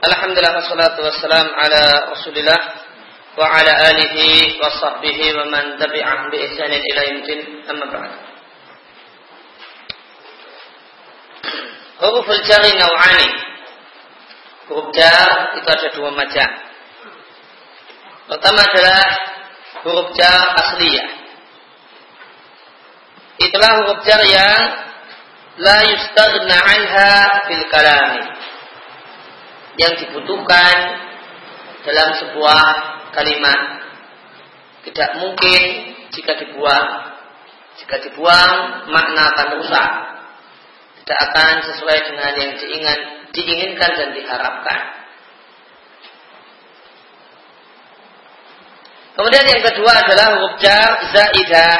Alhamdulillah wassalatu wassalam ala Rasulillah wa ala alihi wa sahbihi wa man tabi'ahum bi ihsanin ila yaumil amma ba'd. Huruful jari naw'ani. Huruf jar itu ada dua macam. Pertama adalah huruf jar asliyah. Itulah huruf jar yang la yustaghna anha fil kalami yang dibutuhkan dalam sebuah kalimat. Tidak mungkin jika dibuang. Jika dibuang, makna akan rusak. Tidak akan sesuai dengan yang diinginkan, diinginkan dan diharapkan. Kemudian yang kedua adalah huruf jar zaidah.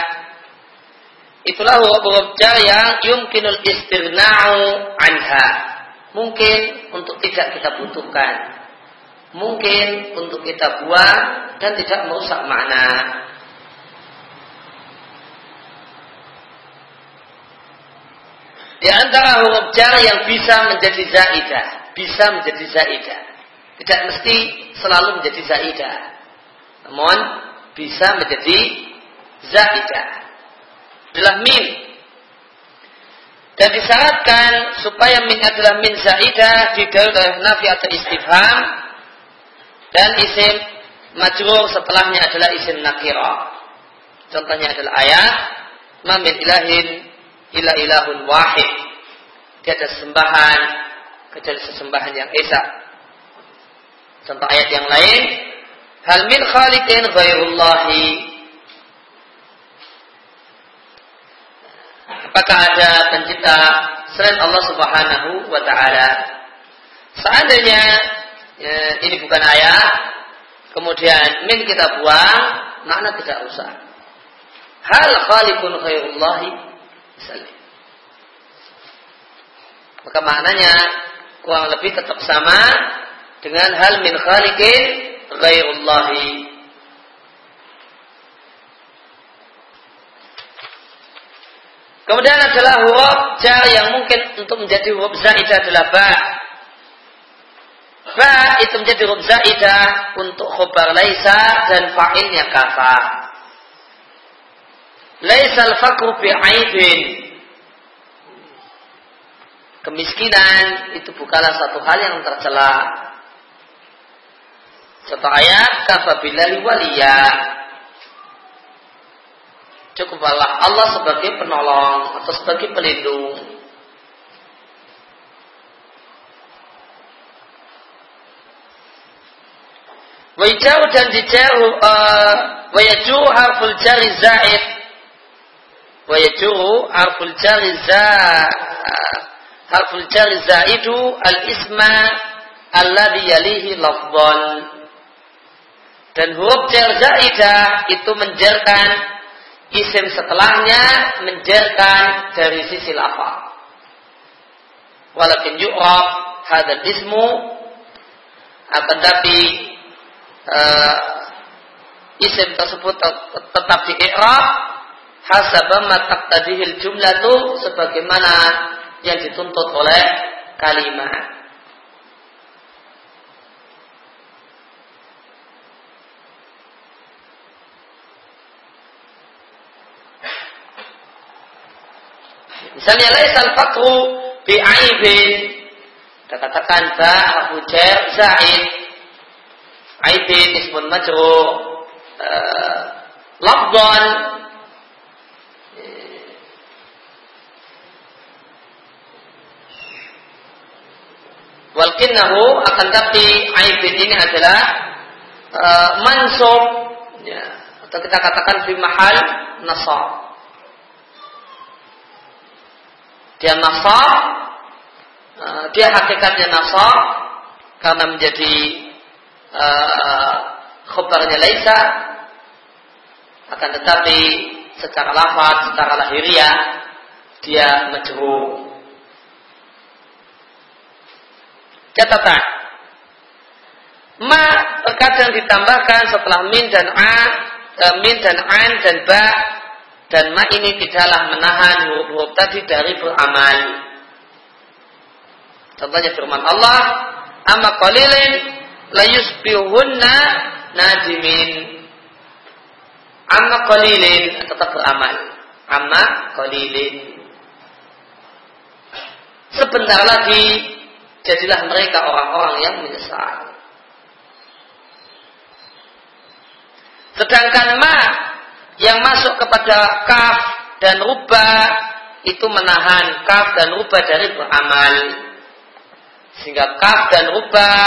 Itulah huruf jar yang yumkinul istirna'u anha mungkin untuk tidak kita butuhkan, mungkin untuk kita buang dan tidak merusak makna. Di antara huruf jar yang bisa menjadi zaidah, bisa menjadi zaidah. Tidak mesti selalu menjadi zaidah. Namun bisa menjadi zaidah. Adalah min dan disyaratkan supaya min adalah min zaidah didahului oleh nafi atau istifham dan isim majrur setelahnya adalah isim nakira. Contohnya adalah ayat ma min ilahin ila ilahun wahid. Tiada sembahan kecuali sesembahan yang esa. Contoh ayat yang lain, hal min khaliqin ghairullahi Apakah ada pencipta selain Allah Subhanahu wa taala? Seandainya ya, ini bukan ayat, kemudian min kita buang, makna tidak usah. Hal khaliqun khairullahi misalnya. Maka maknanya kurang lebih tetap sama dengan hal min khaliqin ghairullahi Kemudian adalah huruf jar yang mungkin untuk menjadi huruf zaidah adalah ba. Ba itu menjadi huruf zaidah untuk khobar laisa dan fa'ilnya. Laisa al-fakru aibin. Kemiskinan itu bukanlah satu hal yang tercela. Contoh ayat kafa billahi waliyah Cukuplah Allah sebagai penolong atau sebagai pelindung. Wajau dan dijauh uh, wajau harful jari zaid wajau harful jari harful jari zaidu al isma alladhi yalihi lafdhan dan huruf jar zaidah itu menjarkan isim setelahnya menjerkan dari sisi lafal. Walakin yu'raf hadal ismu akan tapi uh, isim tersebut tetap di i'rab hasaba ma taqtadihil jumlatu sebagaimana yang dituntut oleh kalimat. Misalnya laisal fakru bi'aibin. Kita katakan ba harfu jar zaid. Aibin ismun majrur. Uh, lafdhan Walkinnahu akan tapi aibin ini adalah uh, mansub ya, atau kita katakan fi mahal nasab dia nasab uh, dia hakikatnya nasab karena menjadi uh, khobarnya laisa akan tetapi secara lafaz, secara lahiriah dia majrur. Catatan. Ma terkadang ditambahkan setelah min dan a, e, min dan an dan ba dan ma ini tidaklah menahan huruf-huruf tadi dari beramal. Contohnya firman Allah, amma qalilin la yusbihunna nadimin. Amma qalilin tetap beramal. Amma qalilin. Sebentar lagi jadilah mereka orang-orang yang menyesal. Sedangkan ma yang masuk kepada kaf dan rubah itu menahan kaf dan rubah dari beramal. Sehingga kaf dan rubah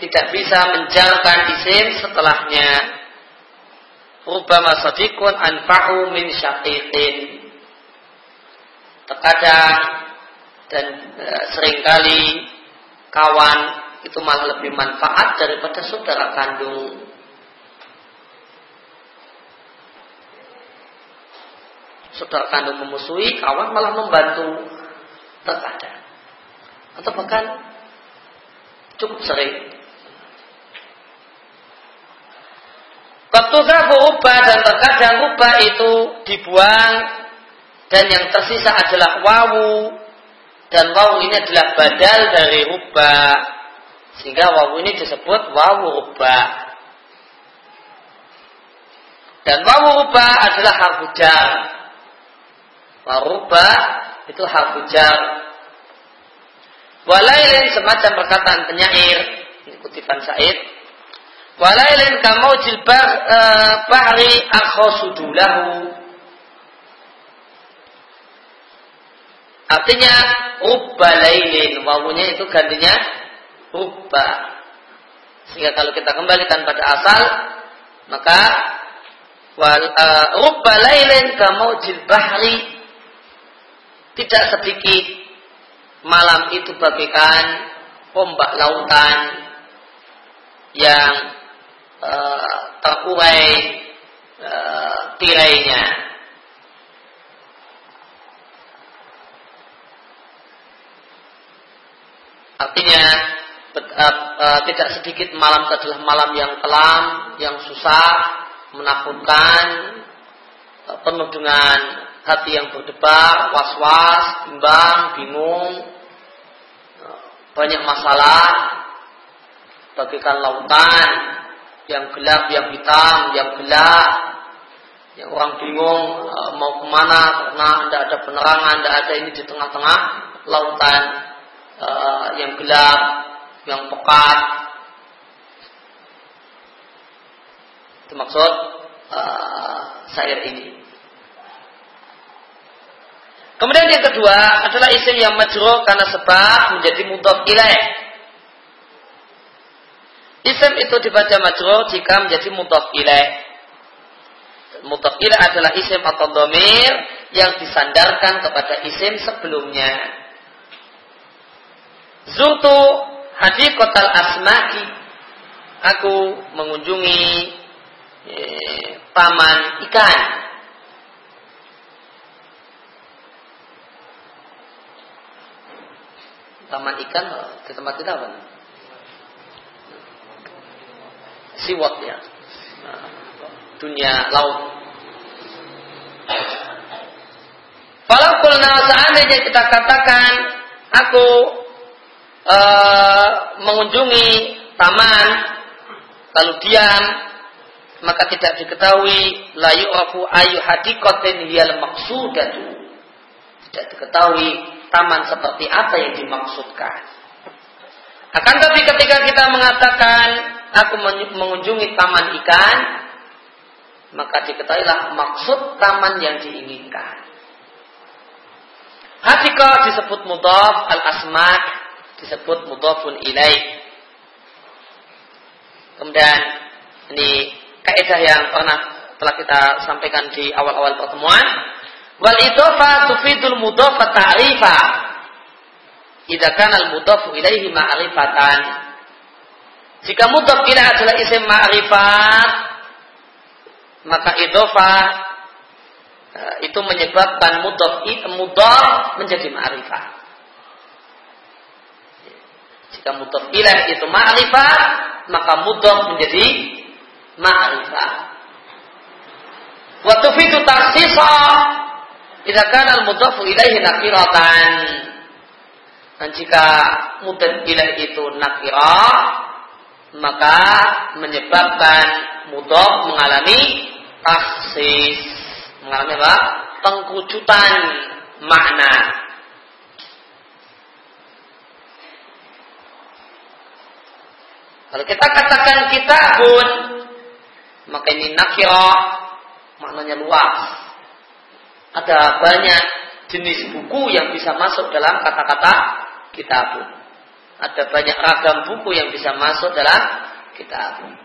tidak bisa menjalankan isim setelahnya. Rubah masadikun anfa'u min syaqiqin. Terkadang dan e, sering kali kawan itu malah lebih manfaat daripada saudara kandung. Saudara kandung memusuhi, kawan malah membantu terkadang. Atau bahkan cukup sering. Ketika berubah dan terkadang rubah itu dibuang dan yang tersisa adalah wawu dan wawu ini adalah badal dari rubah sehingga wawu ini disebut wawu rubah dan wawu rubah adalah harfu Waruba itu harfu jar. Walailin semacam perkataan penyair. Ini kutipan Said. Walailin kamau jilbah e, bahri akhosudulahu. Artinya rubba lailin. Wawunya itu gantinya rubba. Sehingga kalau kita kembalikan pada asal, maka wal, uh, rubba lailin kamau jilbahri tidak sedikit malam itu bagaikan ombak lautan yang uh, terurai uh, tirainya. Artinya uh, tidak sedikit malam adalah malam yang kelam, yang susah, menakutkan, uh, penuh dengan hati yang berdebar, was-was, bimbang, bingung, banyak masalah, bagikan lautan yang gelap, yang hitam, yang gelap, yang orang bingung e, mau ke mana karena tidak ada penerangan, tidak ada ini di tengah-tengah lautan e, yang gelap, yang pekat. Itu maksud uh, syair ini. Kemudian yang kedua adalah isim yang majrur karena sebab menjadi mudhaf ilaih. Isim itu dibaca majrur jika menjadi mudhaf ilaih. Mudhaf ilaih adalah isim atau domir yang disandarkan kepada isim sebelumnya. Zurtu kotal asmaki. Aku mengunjungi eh, taman ikan. Taman ikan di tempat kita apa? Siwot ya. Nah, dunia laut. Kalau kulna seandainya kita katakan aku uh, mengunjungi taman lalu diam maka tidak diketahui layu aku ayu hadikotin hiyal maksudatu tidak diketahui taman seperti apa yang dimaksudkan. Akan tapi ketika kita mengatakan aku mengunjungi taman ikan, maka diketahuilah maksud taman yang diinginkan. Hakika disebut mudhaf al-asma' disebut mudhafun ilaih. Kemudian ini kaidah yang pernah telah kita sampaikan di awal-awal pertemuan Wal idofa tufidul mudhofa ta'rifa. Idza kana al mudhofu ilaihi ma'rifatan. Jika mudhof ilaih adalah isim ma'rifat, maka idofa eh, itu menyebabkan mudhof mudhof menjadi ma'rifat. Jika mudhof ilaih itu ma'rifat, maka mudhof menjadi ma'rifat. Wa tufidu taksisa Idza kana al-mudhafu ilaihi nakiratan. Dan jika mudad ilaih itu nakirah, maka menyebabkan mudhof mengalami taksis. Mengalami apa? Pengkucutan makna. Kalau kita katakan kitabun, maka ini nakirah, maknanya luas. Ada banyak jenis buku yang bisa masuk dalam kata-kata kitabun. Ada banyak ragam buku yang bisa masuk dalam kitabun.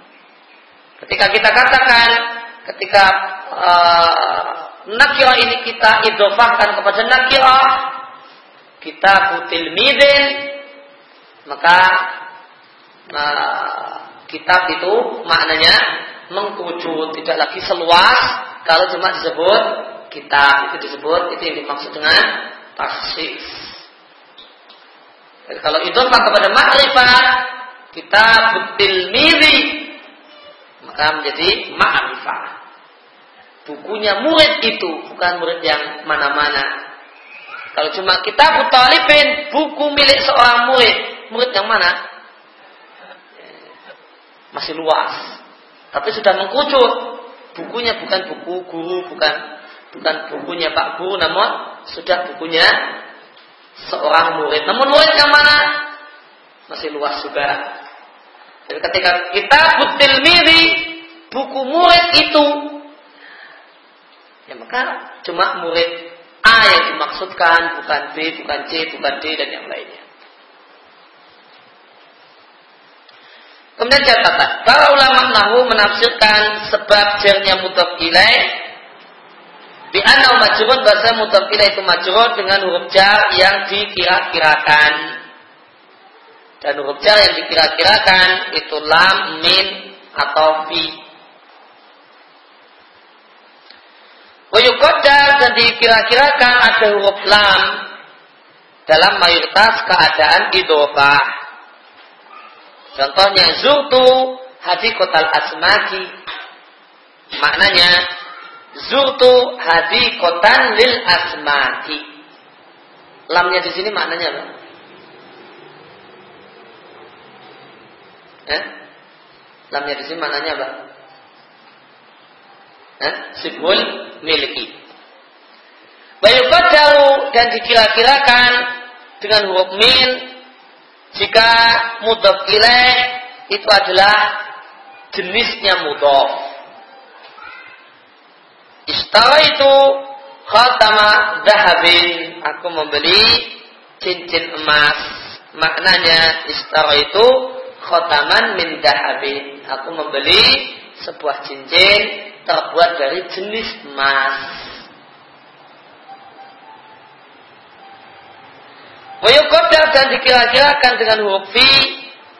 Ketika kita katakan, ketika uh, nakirah ini kita idofahkan kepada nakirah, kita butil midin, maka uh, kitab itu maknanya mengkucut, tidak lagi seluas kalau cuma disebut kita itu disebut itu yang dimaksud dengan taksis. Jadi kalau itu kepada makrifat kita betil miri maka menjadi makrifat. Bukunya murid itu bukan murid yang mana-mana. Kalau cuma kita butalibin buku milik seorang murid, murid yang mana? Masih luas. Tapi sudah mengkucut. Bukunya bukan buku guru, bukan bukan bukunya Pak Guru namun sudah bukunya seorang murid. Namun murid yang mana? Masih luas juga. Jadi ketika kita butil miri buku murid itu ya maka cuma murid A yang dimaksudkan bukan B, bukan C, bukan D dan yang lainnya. Kemudian catatan, para ulama nahu menafsirkan sebab jernya mutaf ilaih di anau majrur bahasa mudhaf itu majrur dengan huruf jar yang dikira-kirakan. Dan huruf jar yang dikira-kirakan itu lam, min, atau fi. Wayukodar dan dikira-kirakan ada huruf lam dalam mayoritas keadaan idofah. Contohnya zurtu hadikotal asmaki. Maknanya Zurtu kotan lil asmaki. Lamnya di sini maknanya apa? Eh? Lamnya di sini maknanya apa? Eh? Sibul miliki. Bayukadaru dan dikira-kirakan dengan huruf min jika mudhaf ilaih itu adalah jenisnya mudhaf Istara itu khatama dahabin. Aku membeli cincin emas. Maknanya istara itu khataman min dahabin. Aku membeli sebuah cincin terbuat dari jenis emas. Wayukodar dan dikira-kirakan dengan huruf fi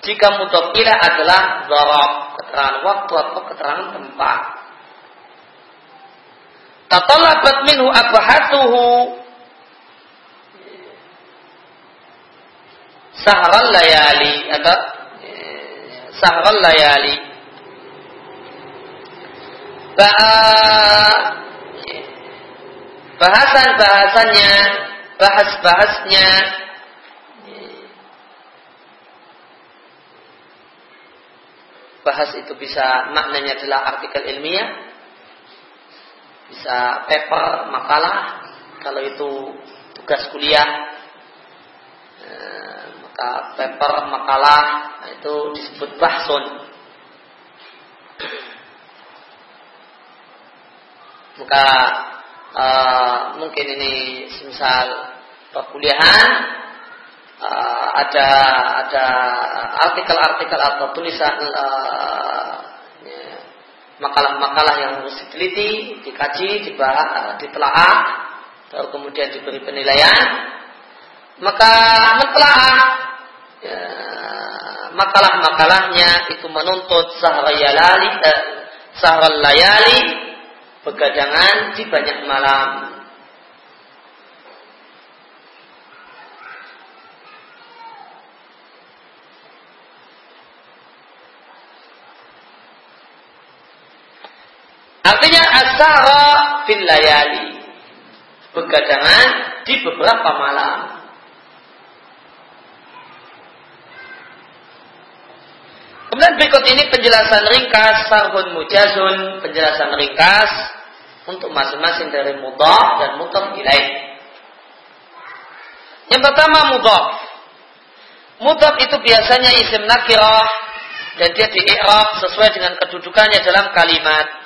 jika mutofila adalah zorok keterangan waktu atau keterangan tempat. Tatalabat minhu abahatuhu sahral layali atau sahral layali. Bahasan bahasannya bahas bahasnya bahas itu bisa maknanya adalah artikel ilmiah bisa paper makalah kalau itu tugas kuliah. Eh, maka paper makalah itu disebut bahsun. Maka uh, mungkin ini semisal perkuliahan uh, ada ada artikel-artikel atau tulisan uh, makalah-makalah yang harus diteliti, dikaji, dibahas, ditelaah, lalu kemudian diberi penilaian, maka mentelaah ya, makalah-makalahnya itu menuntut sahrayalali, eh, layali, begadangan di banyak malam. Artinya asara fil layali. Begadangan di beberapa malam. Kemudian berikut ini penjelasan ringkas sarhun mujazun, penjelasan ringkas untuk masing-masing dari mudhaf dan mudhaf ilaih. Yang pertama mudhaf. Mudhaf itu biasanya isim nakirah dan dia di sesuai dengan kedudukannya dalam kalimat.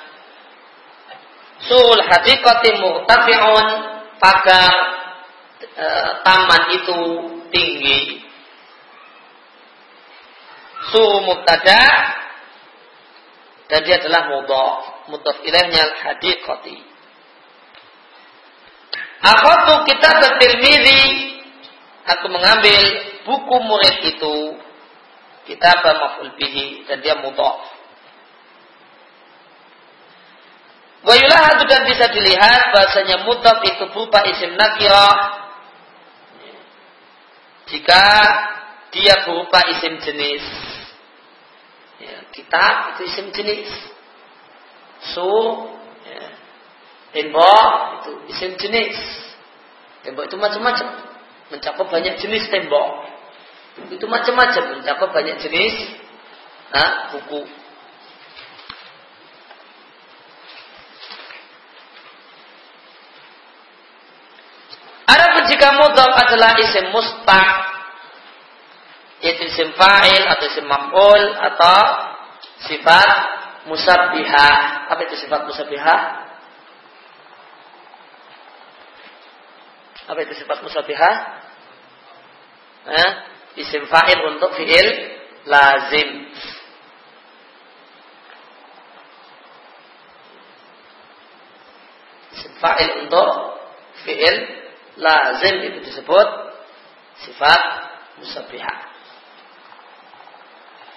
Sul hadiqati murtafi'un pagar e, taman itu tinggi. Su mubtada dan dia adalah mudhaf. Mudhaf ilaihnya al hadiqati Akhatu kita Tirmizi aku mengambil buku murid itu. Kitab maf'ul bihi dan dia mudhaf Wayulah dan bisa dilihat bahasanya mudhaf itu berupa isim nakirah jika dia berupa isim jenis Ya, kitab itu isim jenis. Su, ya. tembok itu isim jenis. Tembok itu macam-macam. Mencakup banyak jenis tembok. Itu macam-macam. Mencakup banyak jenis nah, buku. Jika mudhaf adalah isim mustaq yaitu isim fa'il atau isim maf'ul atau sifat musabbihah. Apa itu sifat musabbihah? Apa itu sifat musabbihah? Eh, isim fa'il untuk fi'il lazim. Isim fa'il untuk fi'il lazim itu disebut sifat musabbihah.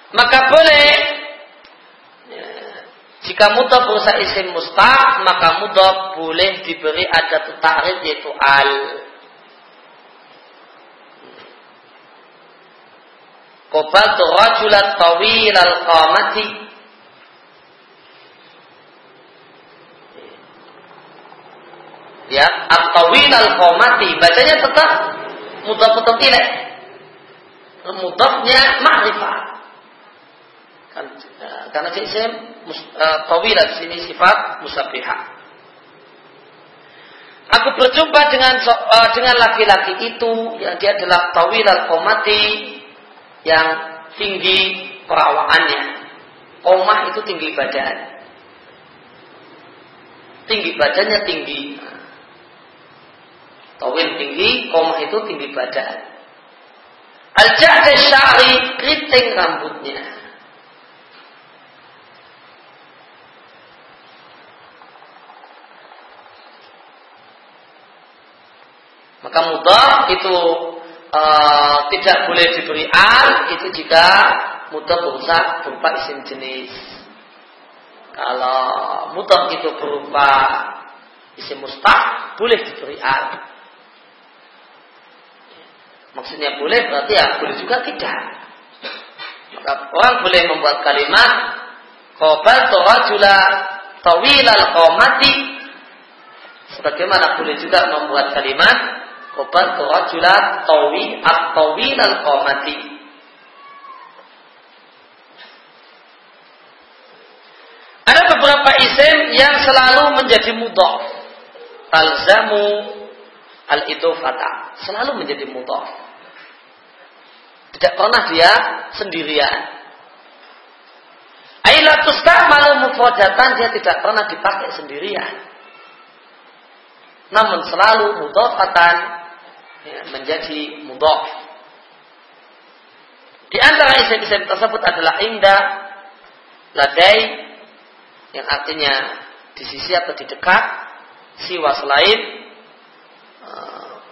Maka boleh ya, jika mudhaf berusaha isim mustaq maka mudhaf boleh diberi ada ta'rif yaitu al. Qabaltu rajulan tawil al-qamati Ya, at-tawil al-qamati Bacanya tetap mudhaf tetap ilaih Mudhafnya ma'rifah Kan, eh, karena isim uh, tawilah di sini sifat musabihah. Aku berjumpa dengan uh, dengan laki-laki itu yang dia adalah tawilal komati yang tinggi perawaannya. Komah itu tinggi badan. Tinggi badannya tinggi. Tawil tinggi, komah itu tinggi badan. Al-ja'da syari, keriting rambutnya. Maka mudhaf itu uh, tidak boleh diberi al itu jika mudhaf berusaha berupa isim jenis. Kalau mudhaf itu berupa isim mustaq boleh diberi al. Maksudnya boleh berarti ya boleh juga tidak. Maka orang boleh membuat kalimat Qobal rajula tawilal qomati sebagaimana boleh juga membuat kalimat Qabaltu rajulan tawi at-tawil al-qamati. Ada beberapa isim yang selalu menjadi mudhaf. Talzamu al-idofata. Selalu menjadi mudhaf. Tidak pernah dia sendirian. Ailatus malu mufradatan dia tidak pernah dipakai sendirian. Namun selalu mudhafatan ya, menjadi mudhaf. Di antara isim-isim tersebut adalah indah, ladai, yang artinya di sisi atau di dekat, siwa selain,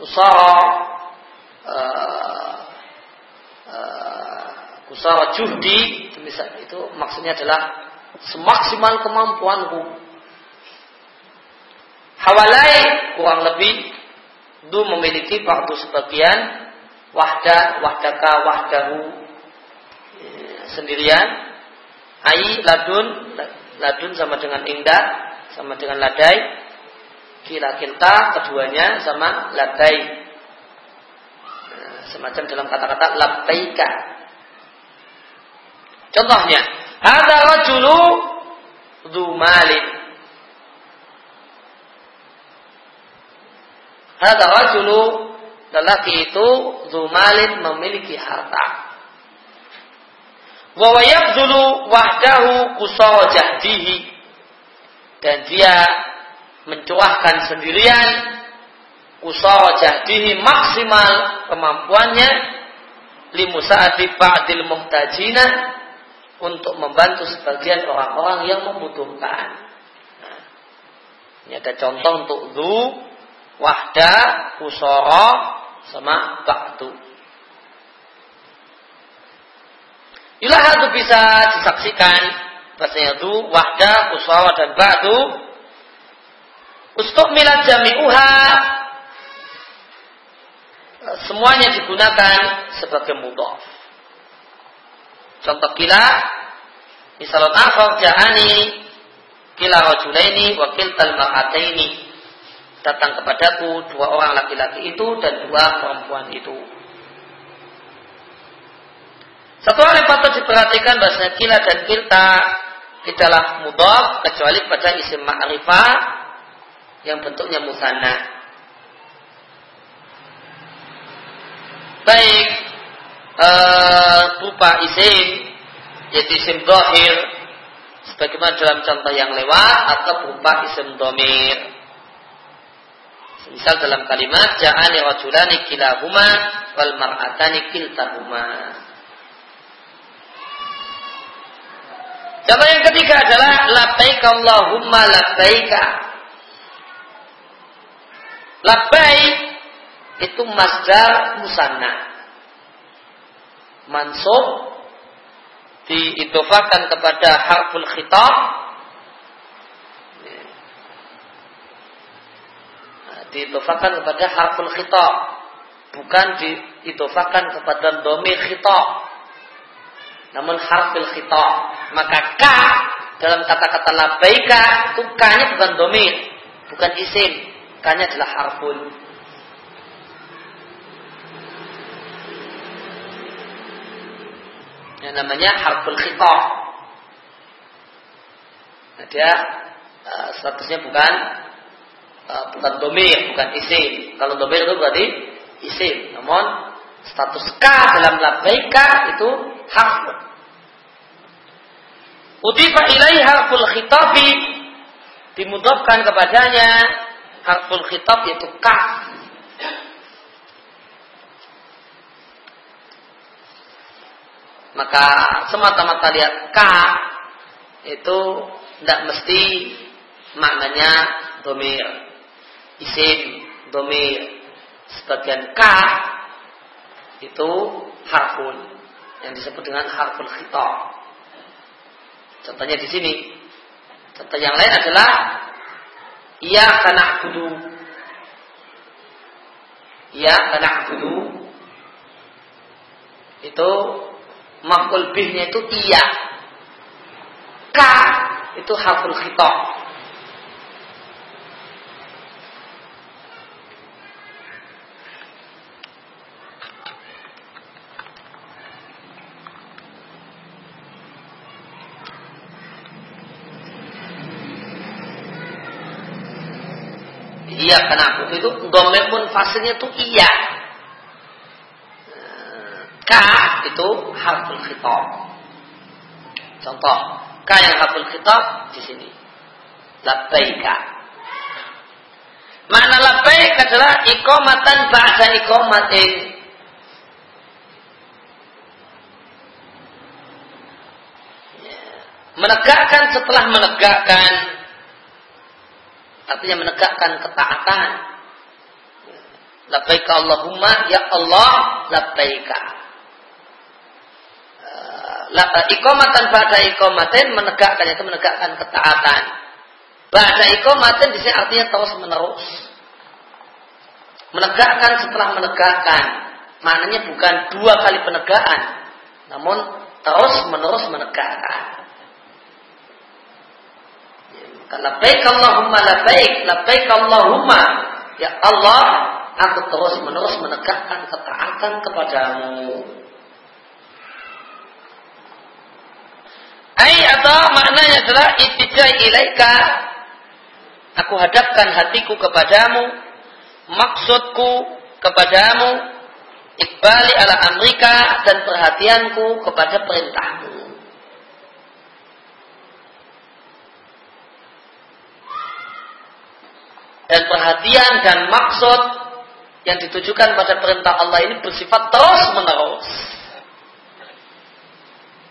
usara, uh, uh, itu, maksudnya adalah semaksimal kemampuanku. Hawalai kurang lebih itu memiliki waktu sebagian wahda wahdaka wahdahu ya, sendirian ai ladun ladun sama dengan indah sama dengan ladai kila kilta keduanya sama ladai ya, semacam dalam kata-kata labbaika Contohnya, ada rajulu dzu malin. Ada rajulu lelaki itu dzu malin memiliki harta. Wa wahdahu qusara jahdihi. Dan dia mencuahkan sendirian usara jahdihi maksimal kemampuannya limusa'ati ba'dil muhtajina untuk membantu sebagian orang-orang yang membutuhkan. Ini ada contoh untuk zu, wahda, usara, sama ba'du. Inilah itu bisa disaksikan bahasanya zu, wahda, usara dan ba'du. Ustuk milat jami'uha semuanya digunakan sebagai mudhaf. Contoh kila misalnya akhar ja'ani kila rajulaini wa kiltal mar'ataini datang kepadaku dua orang laki-laki itu dan dua perempuan itu. Satu hal yang patut diperhatikan bahasanya kila dan kilta tidaklah mudhaf kecuali pada isim ma'rifah yang bentuknya musanna. baik uh, berupa isim yaitu isim dohir sebagaimana dalam contoh yang lewat atau berupa isim domir misal dalam kalimat ja'ani rajulani kilahuma wal mar'atani kiltahuma Contoh yang ketiga adalah labbaik Allahumma labbaika. Labbaik itu masdar musanna. Mansub diidofakan kepada harful khitab. Nah, diidofakan kepada harful khitab. Bukan diidofakan kepada domir khitab. Namun harful khitab. Maka ka dalam kata-kata labaika itu ka-nya bukan domir bukan isim ka-nya adalah harful yang namanya harful khitab. Nah, dia uh, statusnya bukan uh, bukan domir, bukan isim. Kalau domir itu berarti isim. Namun status k dalam labbaika itu harf. Udifa ilai harful khitabi dimudofkan kepadanya harful khitab yaitu kaf. Maka semata-mata lihat ka itu tidak mesti maknanya domir isim domir. Sebagian ka itu harfun yang disebut dengan harful khitab. Contohnya di sini. Contoh yang lain adalah kudu ia karena kudu itu maf'ul bihnya itu iya. Ka itu harful khitab. Iya kenapa itu domir pun fasenya itu iya. Ka itu harful khitab. Contoh, ka yang harful khitab di sini. Labbaika. Makna labbaik adalah ikomatan ba'da ikomatin. Menegakkan setelah menegakkan. Artinya menegakkan ketaatan. Labbaika Allahumma ya Allah labbaika. Eh, ikomatan pada ikomatin menegakkan itu menegakkan ketaatan. Pada ikomatin di sini artinya terus menerus. Menegakkan setelah menegakkan. Maknanya bukan dua kali penegakan. Namun terus menerus menegakkan. Baik Allahumma la baik Allahumma ya Allah aku terus menerus menegakkan ketaatan kepadamu Ai atau maknanya adalah itijai ilaika. Aku hadapkan hatiku kepadamu, maksudku kepadamu, ikbali ala Amerika dan perhatianku kepada perintahmu. Dan perhatian dan maksud yang ditujukan pada perintah Allah ini bersifat terus menerus.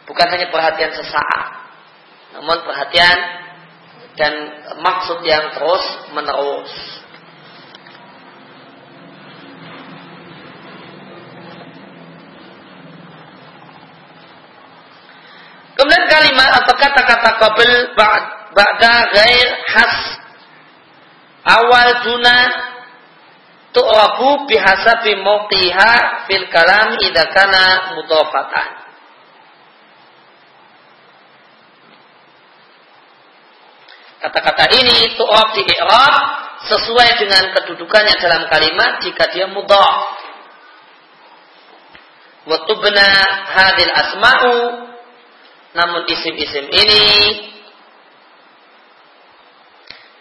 Bukan hanya perhatian sesaat, namun perhatian dan maksud yang terus menerus. Kemudian kalimat atau kata-kata qabl ba'da ghair has awal duna tu'rabu bihasabi mawqiha fil kalam idza kana. Kata-kata ini tu'rab di i'rab sesuai dengan kedudukannya dalam kalimat jika dia mudhaf. Wa tubna hadil asma'u namun isim-isim ini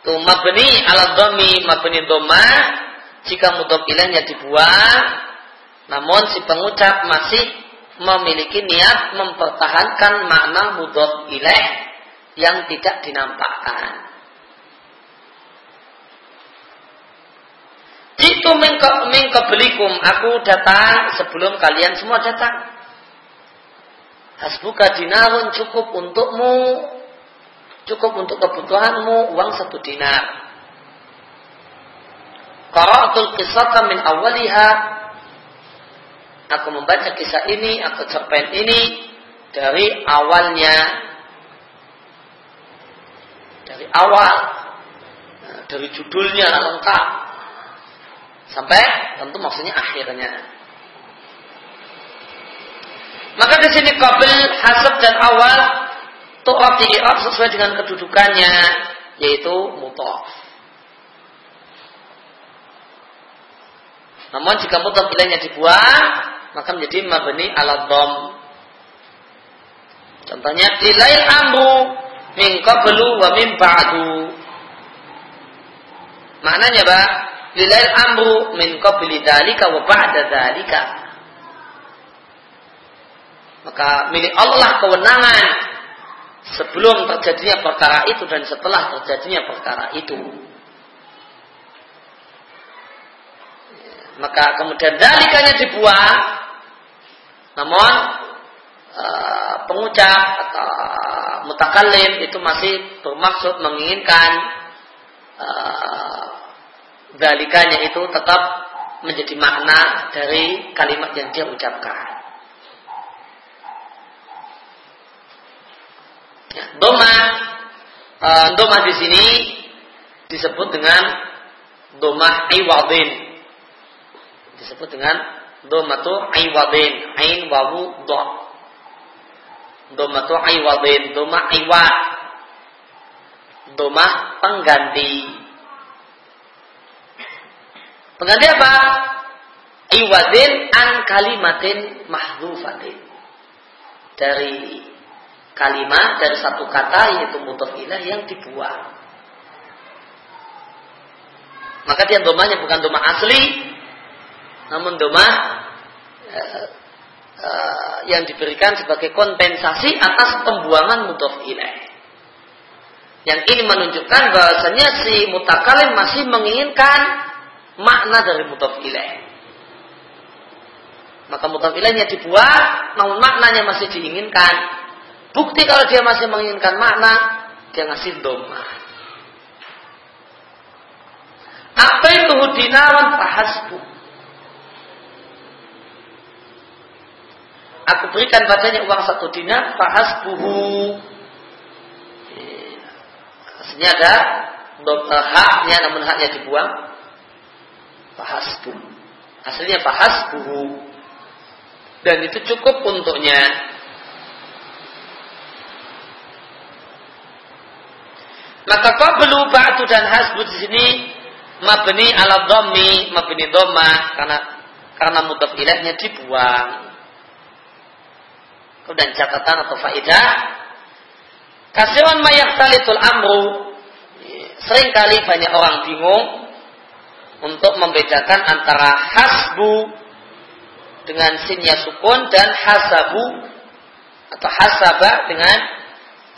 tu mabni ala dhammi mabni dhamma jika mudhof ilahnya dibuang namun si pengucap masih memiliki niat mempertahankan makna mudhof ilah yang tidak dinampakkan. Jitu mingko belikum aku datang sebelum kalian semua datang. Hasbuka dinarun cukup untukmu, cukup untuk kebutuhanmu uang satu dinar. Qara'atul kisah min awaliha. Aku membaca kisah ini, aku cerpen ini dari awalnya. Dari awal. Nah, dari judulnya lengkap. Sampai tentu maksudnya akhirnya. Maka di sini kabel hasab dan awal tu'rab di'rab sesuai dengan kedudukannya yaitu mutaf. Namun jika mutaf ilahnya dibuang maka menjadi mabni ala dom. Contohnya ilail amru min qablu wa min ba'du. Maknanya Pak, lilail amru min qabli dalika wa ba'da dalika maka milik Allah kewenangan sebelum terjadinya perkara itu dan setelah terjadinya perkara itu. Maka kemudian dalikanya dibuang, namun uh, pengucap atau mutakalim itu masih bermaksud menginginkan uh, dalikanya itu tetap menjadi makna dari kalimat yang dia ucapkan. Doma, uh, doma di sini disebut dengan doma iwadin. Disebut dengan doma tu iwadin, ain wawu do. Doma tu iwadin, doma iwad. Doma pengganti. Pengganti apa? Iwadin an kalimatin mahdufatin. Dari kalimat dari satu kata yaitu mutafilah yang dibuang. Maka dia domanya bukan doma asli, namun doma uh, uh, yang diberikan sebagai kompensasi atas pembuangan mutafilah. Yang ini menunjukkan bahwasanya si mutakalim masih menginginkan makna dari mutafilah. Maka mutafilahnya dibuang, namun maknanya masih diinginkan. Bukti kalau dia masih menginginkan makna, dia ngasih doma. Apa itu dinaran fahasbu? Aku berikan padanya uang satu dinar, fahasbuhu. Maksudnya ada haknya, namun haknya dibuang. Fahasbu. Hasilnya fahasbuhu. Dan itu cukup untuknya. Maka qablu ba'du dan hasbu di sini mabni ala dhammi, mabni dhamma karena karena mudhaf ilahnya dibuang. Kemudian catatan atau faedah Kasihan mayak talitul amru. Seringkali banyak orang bingung untuk membedakan antara hasbu dengan sinnya sukun dan hasabu atau hasaba dengan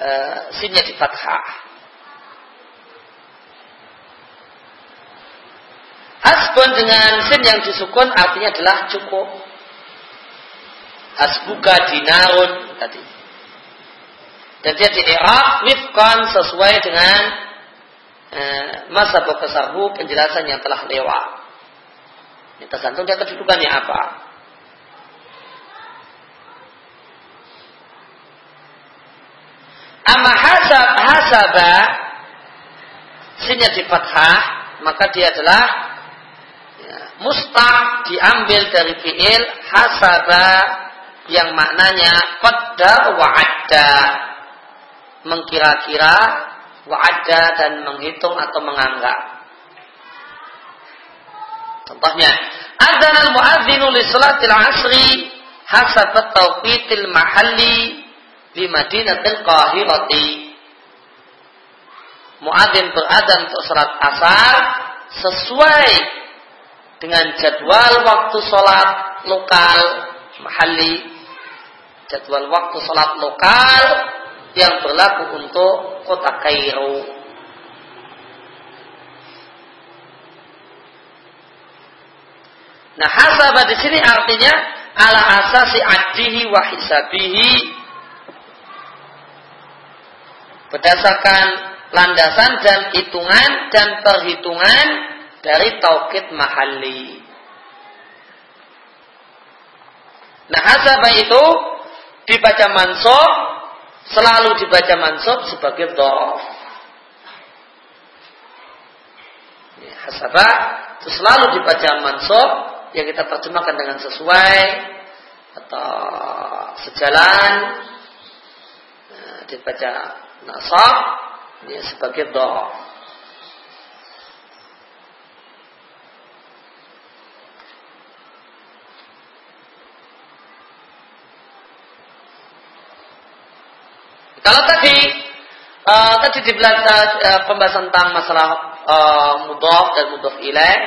uh, sinnya di fathah. Hasbun dengan sin yang disukun artinya adalah cukup. Hasbuka dinarun tadi. Dan dia di Irak wifkan sesuai dengan eh, masa sarhu penjelasan yang telah lewat. Ini tergantung dia kedudukannya apa. Amma hasab hasaba sinnya di fathah maka dia adalah mustaq diambil dari fiil hasaba yang maknanya qaddar wa adda mengkira-kira wa'ada dan menghitung atau menganggap. Contohnya, adzan al-muadzinu li salatil asri hasab tauqitil mahalli di Madinatil Qahirati. Muadzin berazan untuk salat asar sesuai dengan jadwal waktu salat lokal mahalli jadwal waktu salat lokal yang berlaku untuk kota Kairo. Nah, hasabah di sini artinya ala asasi adihi wa hisabihi berdasarkan landasan dan hitungan dan perhitungan dari taukid mahalli. Nah, hasabah itu dibaca mansub selalu dibaca mansub sebagai dhaf. Ya, hasabah itu selalu dibaca mansub yang kita terjemahkan dengan sesuai atau sejalan nah, dibaca nasab ya, sebagai dhaf. Kalau tadi uh, tadi di uh, pembahasan tentang masalah uh, mudhof dan mudhof ilaih,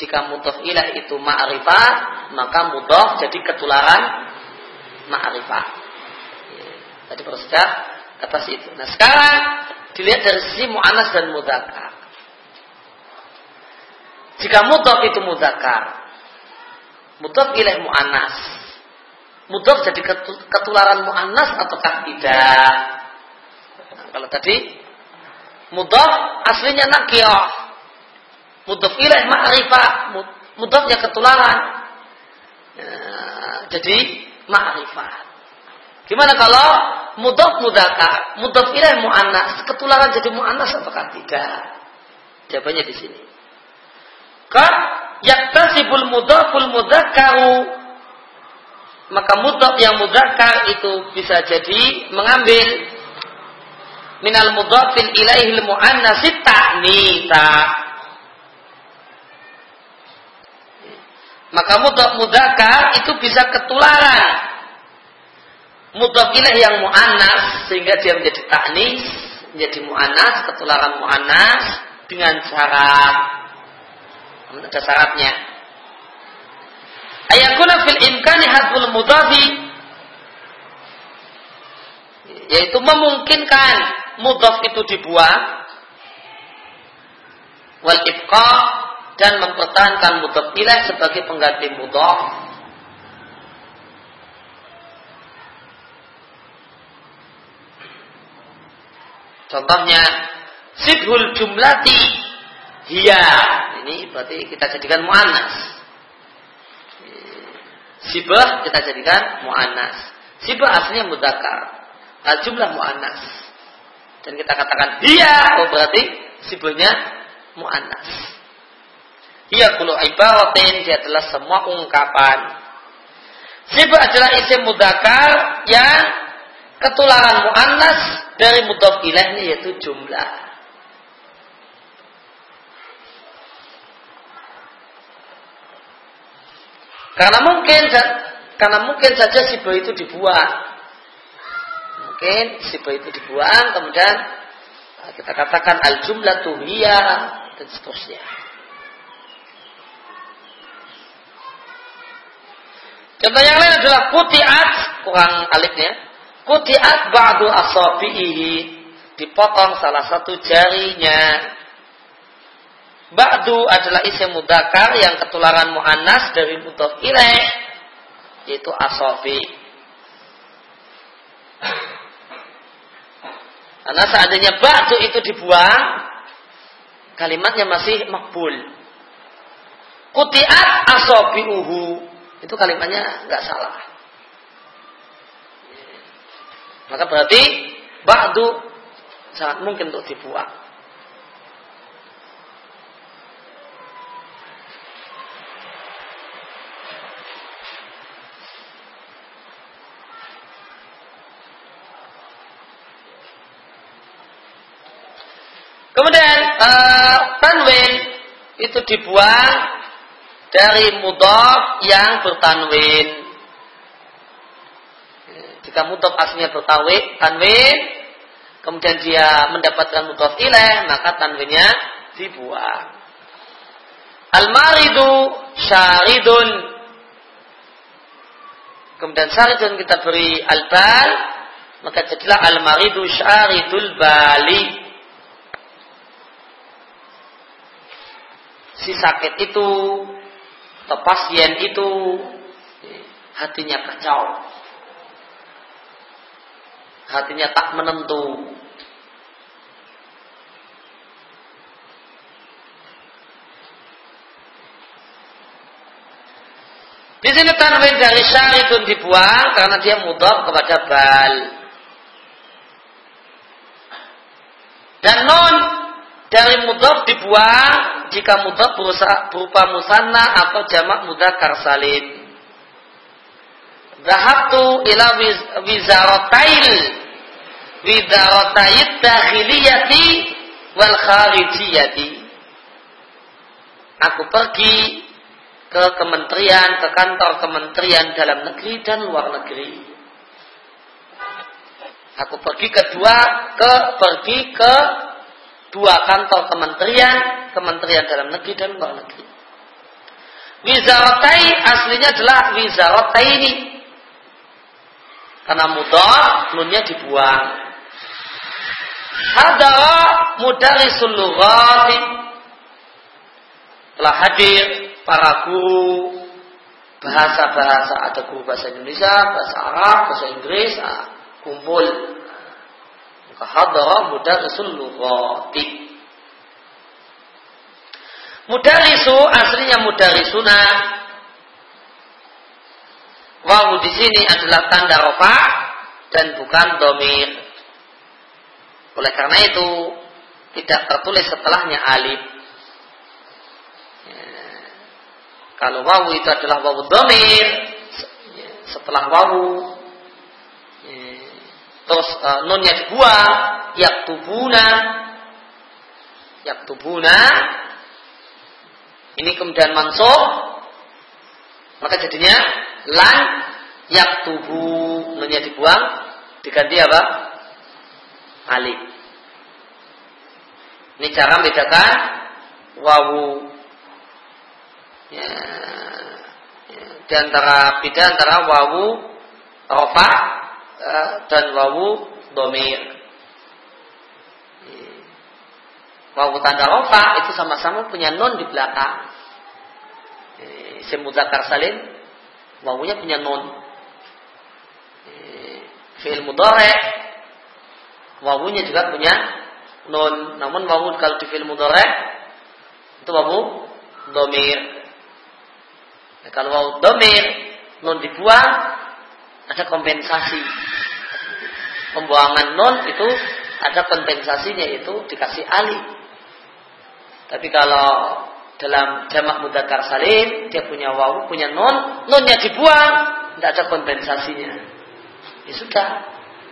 jika mudhof ilaih itu ma'rifah, maka mudhof jadi ketularan ma'rifah. Tadi baru saja atas itu. Nah sekarang dilihat dari sisi mu'anas dan mudakar. Jika mudhof itu mudakar, mudhof ilaih mu'anas, mudhof jadi ketularan muannas ataukah tidak? Kalau tadi mudhof aslinya nakiyah. Mudhof ilaih ma'rifah, mudhofnya ketularan. Ya, jadi ma'rifah. Gimana kalau mudhof mudaka, mudhof ilaih muannas, ketularan jadi muannas apakah tidak? Jawabannya di sini. Ka yaktasibul mudhaful mudakaru maka mudhaf yang mudzakkar itu bisa jadi mengambil minal mudhafin ilaihil muannats ta'nita. Maka mudhaf mudzakkar itu bisa ketularan. Mudhaf ilaih yang muannas sehingga dia menjadi taknis menjadi muannas ketularan muannas dengan syarat. Ada syaratnya ayakuna fil imkani hadbul mudhafi yaitu memungkinkan mudhaf itu dibuang wal ibqa dan mempertahankan mudhaf ilaih sebagai pengganti mudhaf Contohnya sibhul jumlati hiya. Ini berarti kita jadikan muannas. Sibah kita jadikan mu'anas. Sibah aslinya mudakar. Al jumlah mu'anas. Dan kita katakan dia, oh berarti sibahnya mu'anas. Dia kulu ibaratin, dia adalah semua ungkapan. Sibah adalah isim mudakar yang ketularan mu'anas dari mudhaf ilahnya yaitu jumlah. Karena mungkin karena mungkin saja si bayi itu dibuat. mungkin si itu dibuang kemudian uh, kita katakan al jumlah tuhia dan seterusnya. Contoh yang lain adalah kutiat kurang alifnya. Kutiat ba'du asabihi dipotong salah satu jarinya. Ba'du adalah isim mudakar yang ketularan mu'annas dari mudhaf ilaih yaitu asofi. Karena seandainya ba'du itu dibuang, kalimatnya masih makbul. Kutiat uhu itu kalimatnya nggak salah. Maka berarti ba'du sangat mungkin untuk dibuang. Kemudian uh, tanwin itu dibuang dari mudhaf yang bertanwin. Jika mudhaf aslinya bertanwin, tanwin, kemudian dia mendapatkan mudhaf ilaih, maka tanwinnya dibuang. Al-maridu syaridun. Kemudian syaridun kita beri al-bal, maka jadilah al-maridu syaridul bali. Si sakit itu atau pasien itu hatinya kacau. Hatinya tak menentu. Di sini tanwin dari itu dibuang karena dia mudah kepada bal. Dan non dari mudhaf dibuang jika mudhaf berupa musanna atau jamak mudzakkar salim. Zahabtu ila wizaratail wizaratait dakhiliyati wal kharijiyati. Aku pergi ke kementerian, ke kantor kementerian dalam negeri dan luar negeri. Aku pergi kedua ke pergi ke dua kantor kementerian, kementerian dalam negeri dan luar negeri. Wizaratai aslinya adalah wizaratai ini. Karena mudah, nunnya dibuang. Hadara mudarisul lughati. Telah hadir para guru bahasa-bahasa ada guru bahasa Indonesia, bahasa Arab, bahasa Inggris, ah, kumpul Fahadara mudarrisul lughati. Mudarisu aslinya mudarisuna. Wawu di sini adalah tanda rofa dan bukan domir. Oleh karena itu tidak tertulis setelahnya alif. Ya. Kalau wawu itu adalah wawu domir, setelah wawu terus uh, nunnya dibuang yaktubuna yaktubuna ini kemudian mansuk maka jadinya lan yaktubu nunnya dibuang diganti apa? Alif ini cara membedakan wawu. Ya, ya, di antara beda antara wawu rofa Eh, dan wawu domir. Wawu tanda rofa itu sama-sama punya non di belakang. Isim mudzakkar salim wawunya punya non. Fi'il mudhari wawunya juga punya non. Namun wawu kalau di fi'il mudhari itu wawu domir. Ya, kalau wawu domir non dibuang ada kompensasi. Pembuangan non itu ada kompensasinya itu dikasih alif. Tapi kalau dalam jamak mudakar salim dia punya wawu punya non nonnya dibuang tidak ada kompensasinya. Ya sudah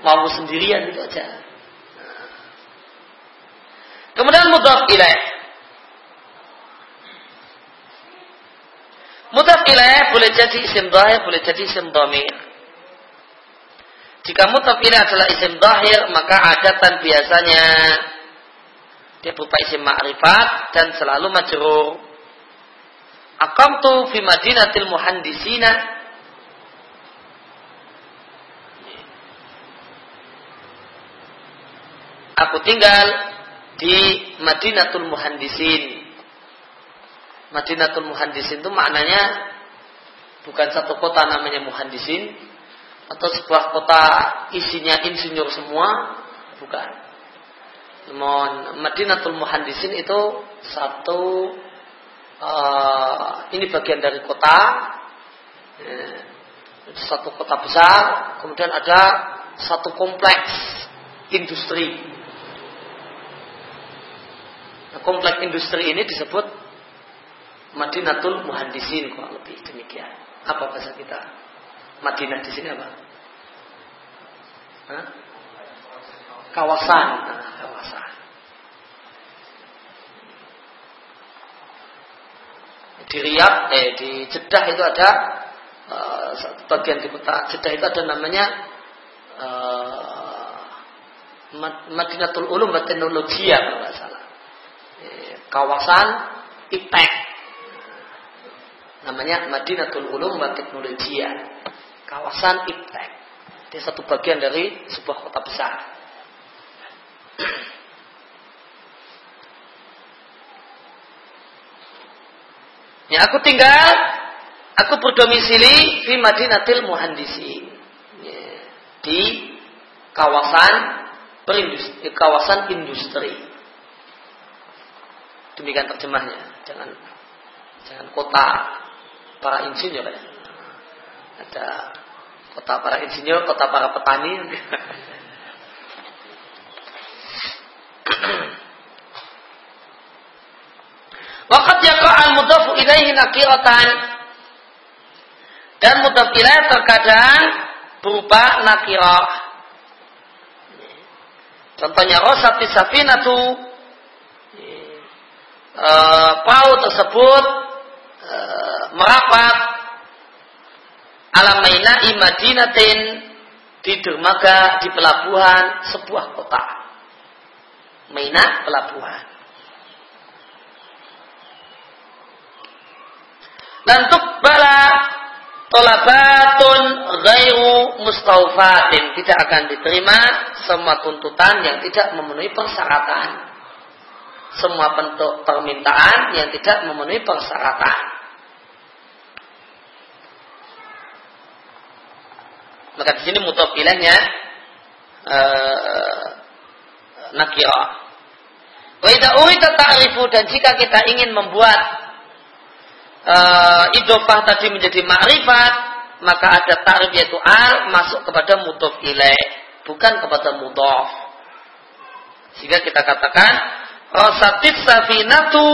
wawu sendirian itu aja. Kemudian mudaf ilaih. Mudaf ilaih boleh jadi isim dhahir boleh jadi isim dhamir. Jika mutaf ini adalah isim zahir, maka adatan biasanya dia berupa isim ma'rifat dan selalu majrur. Aqamtu fi Madinatil Muhandisina Aku tinggal di Madinatul Muhandisin. Madinatul Muhandisin itu maknanya bukan satu kota namanya Muhandisin atau sebuah kota isinya insinyur semua, bukan. Namun Madinatul Muhandisin itu satu uh, ini bagian dari kota ya, satu kota besar, kemudian ada satu kompleks industri. Nah, kompleks industri ini disebut Madinatul Muhandisin kurang lebih demikian. Apa bahasa kita? Madinah di sini apa? Hah? Kawasan, kawasan. Di Riyadh, eh di Jeddah itu ada uh, bagian di kota Jeddah itu ada namanya uh, Madinatul Ulum dan Teknologi kalau nggak salah. Eh, kawasan IPTEK namanya Madinatul Ulum wa Teknologia. Kawasan Iptek dia satu bagian dari sebuah kota besar ya aku tinggal aku berdomisili di Madinatil Muhandisi ya, di kawasan perindustri, kawasan industri demikian terjemahnya jangan jangan kota para insinyur ya. Ada kota para insinyur, kota para petani. al mudafu ilaihi nakiratan dan mudaf ilaih terkadang berupa nakirah. Contohnya rosati safinatu e, perahu tersebut merapat alamaina imadinatin di dermaga di pelabuhan sebuah kota. Maina pelabuhan. Dan bala tolabatun ghairu mustaufatin tidak akan diterima semua tuntutan yang tidak memenuhi persyaratan. Semua bentuk permintaan yang tidak memenuhi persyaratan. Maka di sini mutaf ilahnya nakirah. Wa idza ta'rifu dan jika kita ingin membuat uh, idofah tadi menjadi ma'rifat, maka ada ta'rif yaitu al masuk kepada mutaf ilaih, bukan kepada mudhaf. Sehingga kita katakan rasatif safinatu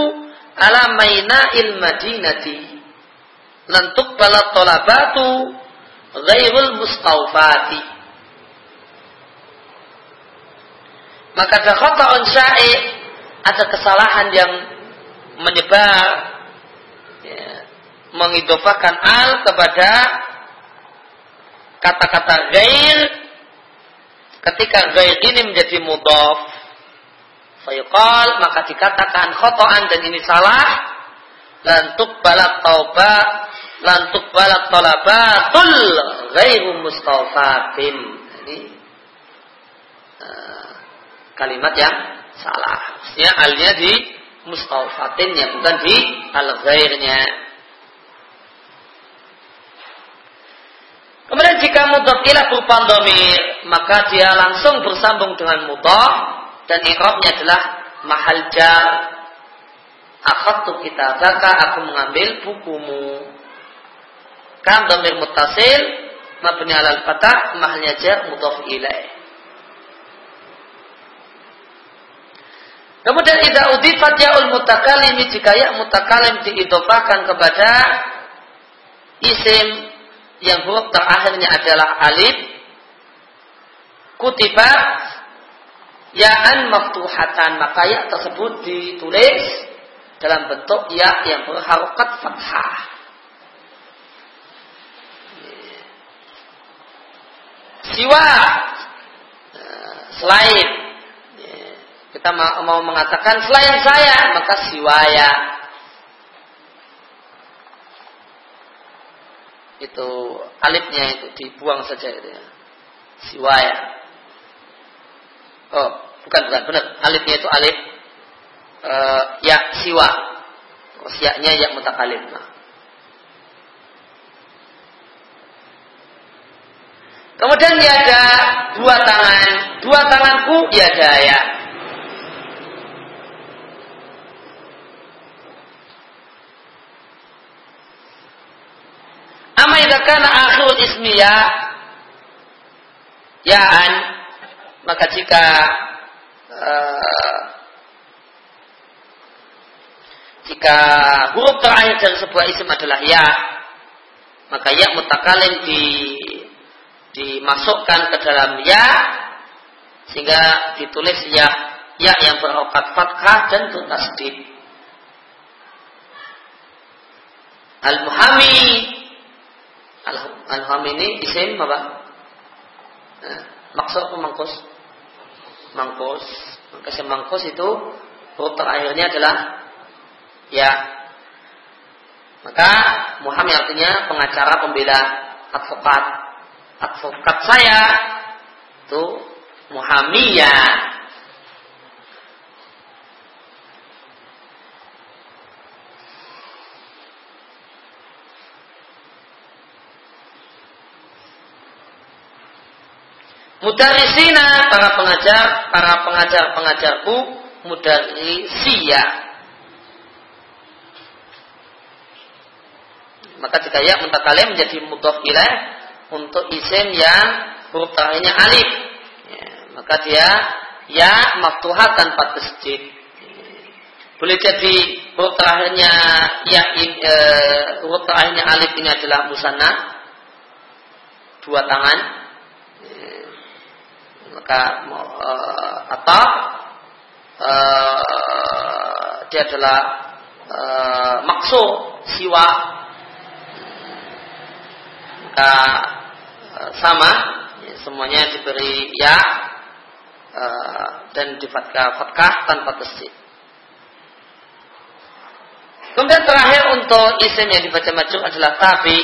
ala il madinati lantuk balat tolabatu ghairul mustaufati. Maka ada khata'un syai' ada kesalahan yang menyebar mengidofakan al kepada kata-kata ghair ketika ghair ini menjadi mudhaf fayuqal maka dikatakan khotoan dan ini salah lantuk balak taubat lantuk balak tolabatul ghairu mustafatin. Ini uh, kalimat yang salah. Maksudnya alnya di mustafatinnya bukan di al ghairnya. Kemudian jika mudhaf ilah berupa domir, maka dia langsung bersambung dengan mudhaf dan ikrabnya adalah mahal jar. Akhadtu kitabaka, aku mengambil bukumu. Kam dhamir muttasil mabni alal fatah mahalnya jar mudhaf ilaih. Kemudian idza udifat ya'ul mutakallim jika ya mutakalim diidofahkan kepada isim yang huruf terakhirnya adalah alif. Kutibat ya'an maftuhatan. Maka ya tersebut ditulis dalam bentuk ya yang berharokat fathah. Siwa. Selain. Kita mau mengatakan selain saya maka siwaya itu alifnya itu dibuang saja itu ya. Siwaya oh bukan bukan benar. Alifnya itu alif uh, ya siwa. Terus yaknya ya mutakalim nah. Kemudian dia ada dua tangan, dua tanganku ya. Idza kana akhirul ismiya ya'an maka jika uh, jika huruf terakhir dari sebuah isim adalah ya maka ya mutakalim di dimasukkan ke dalam ya sehingga ditulis ya ya yang berokat fathah dan tasdid. Al-Muhami Al-Muhami ini isim apa? Nah, maksud apa mangkus? Mangkus. Maka mangkus itu huruf terakhirnya adalah ya. Maka Muhammad artinya pengacara pembela advokat advokat saya itu Muhammadiyah. Mudarisina para pengajar, para pengajar-pengajarku mudarisiya. Maka jika ya mutakalim menjadi mudhof untuk isim yang huruf terakhirnya alif. Ya, maka dia ya maftuha tanpa tasjid. Boleh jadi huruf terakhirnya ya e, huruf terakhirnya alif ini adalah musanna dua tangan. Maka e, atau e, dia adalah e, maksud siwa maka sama ya, semuanya diberi ya uh, dan di fatkah tanpa tasdid. Kemudian terakhir untuk isim yang dibaca majrur adalah tapi.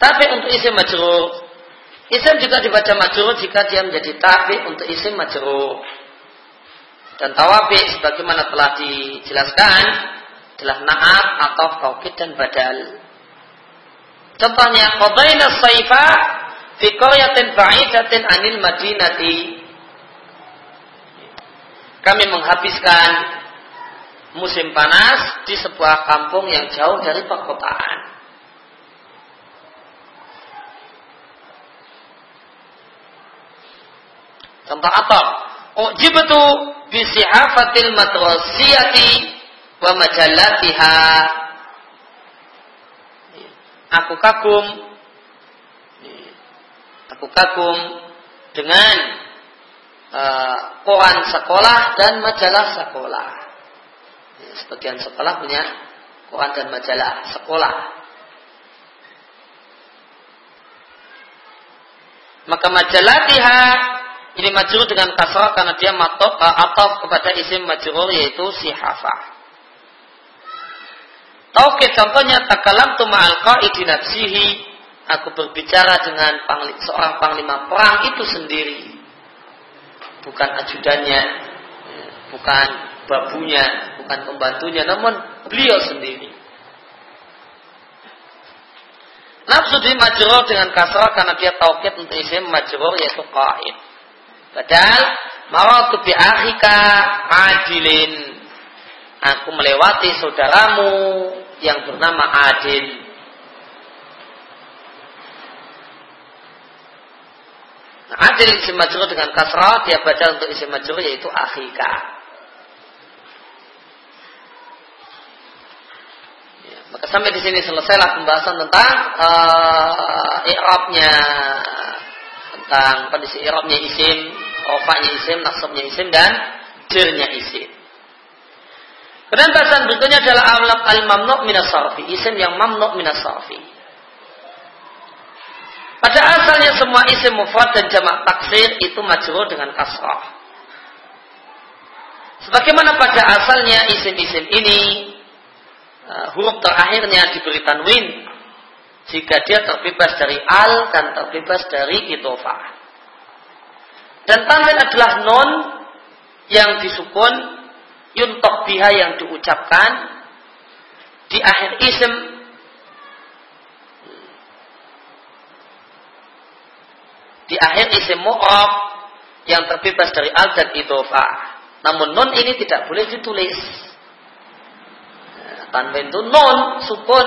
Tapi untuk isim majrur, isim juga dibaca majrur jika dia menjadi tapi untuk isim majrur. Dan tawabi sebagaimana telah dijelaskan adalah naat atau taukid dan badal. Contohnya qadaina saifa fi qaryatin ba'idatin anil madinati. Kami menghabiskan musim panas di sebuah kampung yang jauh dari perkotaan. Contoh apa? Ujibtu bisihafatil madrasiyati wa majallatiha aku kagum aku kagum dengan uh, koran sekolah dan majalah sekolah. Sebagian sekolah punya koran dan majalah sekolah. Maka majalah tiha ini majrur dengan kasrah karena dia matok uh, atau kepada isim majrur yaitu sihafah. Taukid contohnya takalam tu ma'al qaidi nafsihi. Aku berbicara dengan pangli, seorang panglima perang itu sendiri. Bukan ajudannya, bukan babunya, bukan pembantunya, namun beliau sendiri. Nafsu di majrur dengan kasrah karena dia taukid untuk isim majrur yaitu qaid. Padahal maratu bi akhika adilin aku melewati saudaramu yang bernama Adil. Nah, Adil isim majrur dengan kasrah dia baca untuk isim majrur yaitu akhika. Ya, maka sampai di sini selesailah pembahasan tentang uh, i'rabnya tentang kondisi i'rabnya isim, rofaknya isim, nasabnya isim dan dirnya isim. Penentasan berikutnya adalah al-mamnu' minas sarfi, isim yang mamnu' minas sarfi. Pada asalnya semua isim mufrad dan jamak taksir itu majrur dengan kasrah. Sebagaimana pada asalnya isim-isim ini uh, huruf terakhirnya diberi tanwin jika dia terbebas dari al dan terbebas dari itofa. Dan tanwin adalah non yang disukun yuntok biha yang diucapkan di akhir isim di akhir isim mu'rab yang terbebas dari al dan itofa. Namun nun ini tidak boleh ditulis. Tanwin itu nun, sukun,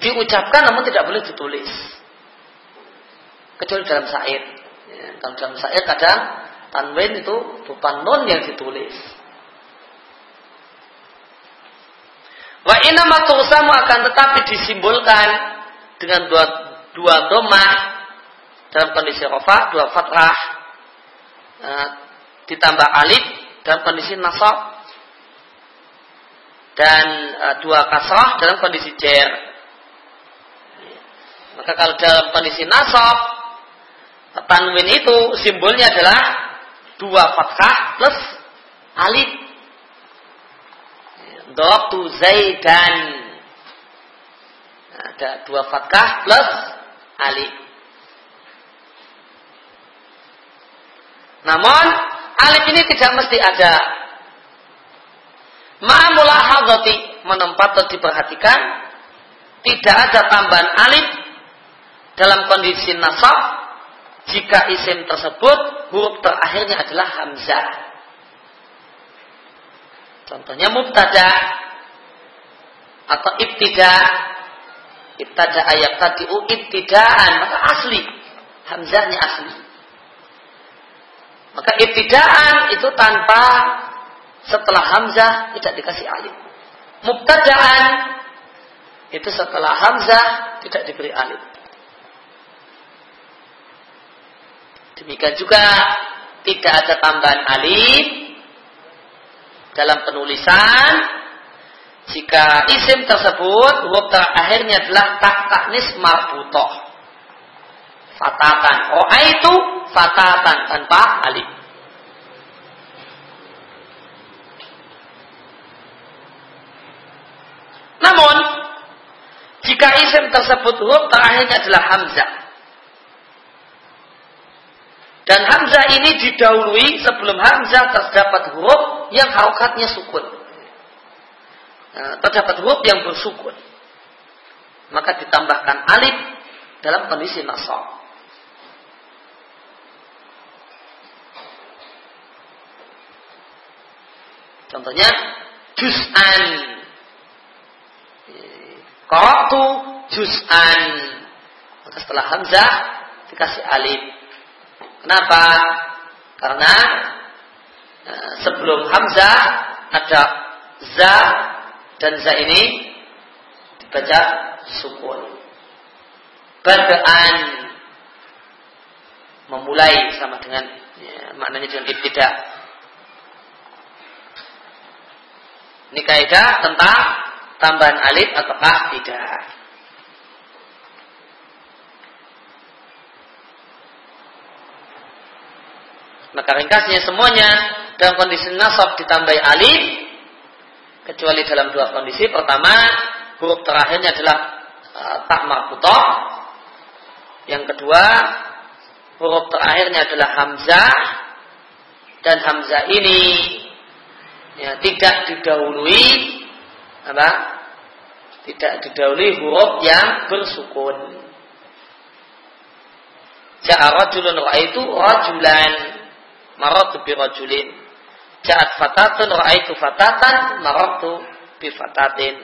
diucapkan namun tidak boleh ditulis. Kecuali dalam syair. Ya, kalau dalam syair kadang tanwin itu bukan nun yang ditulis. Wa inna matusamu akan tetapi disimbolkan dengan dua dua domah dalam kondisi rofa, dua fatrah, nah, ditambah alif dalam kondisi nasab dan e, dua kasrah dalam kondisi jer. Maka kalau dalam kondisi nasab tanwin itu simbolnya adalah dua fathah plus alif. Doktu Zaidan. Ada dua fathah plus alif. Namun Alif ini tidak mesti ada. Ma'amulahadati menempat atau diperhatikan tidak ada tambahan alif dalam kondisi nasab jika isim tersebut huruf terakhirnya adalah hamzah. Contohnya mubtada atau ibtida. Ibtada ayat tadi ibtidaan maka asli hamzahnya asli. Maka ibtidaan itu tanpa setelah hamzah tidak dikasih alif. Mubtadaan itu setelah hamzah tidak diberi alif. Demikian juga tidak ada tambahan alif dalam penulisan jika isim tersebut huruf terakhirnya adalah tak taknis marbutoh fatatan. Oh itu fatatan tanpa alif. Namun, jika isim tersebut huruf terakhirnya adalah hamzah. Dan hamzah ini didahului sebelum hamzah terdapat huruf yang harokatnya sukun. Nah, terdapat huruf yang bersukun. Maka ditambahkan alif dalam kondisi nasab. Contohnya juz'an. Qara'tu juz'an. Maka setelah hamzah dikasih alif. Kenapa? Karena e, sebelum hamzah ada za dan za ini dibaca sukun. Badaan memulai sama dengan ya, maknanya dengan ibtidak Ini kaidah tentang tambahan alif ataukah tidak. Maka ringkasnya semuanya dalam kondisi nasab ditambah alif kecuali dalam dua kondisi. Pertama, huruf terakhirnya adalah uh, tak marbutoh. Yang kedua, huruf terakhirnya adalah hamzah dan hamzah ini ya, tidak didahului apa? Tidak didahului huruf yang bersukun. Ja'a rajulun ra'aitu rajulan maratu bi rajulin. Ja'at fatatun ra'aitu fatatan maratu bi fatatin.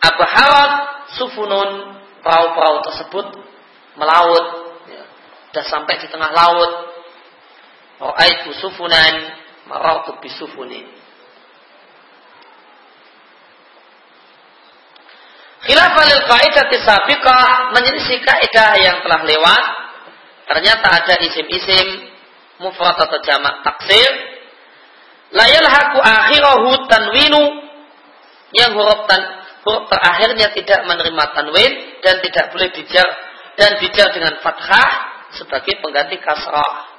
Abharat sufunun perahu-perahu tersebut melaut ya, sudah sampai di tengah laut ra'aitu sufunan marartu bisufuni. Khilafah lil qaidati sabiqah menyelisih kaidah yang telah lewat. Ternyata ada isim-isim mufrad atau jamak taksir. La yalhaqu akhirahu tanwinu yang huruf tan huruf terakhirnya tidak menerima tanwin dan tidak boleh dijar dan bijar dengan fathah sebagai pengganti kasrah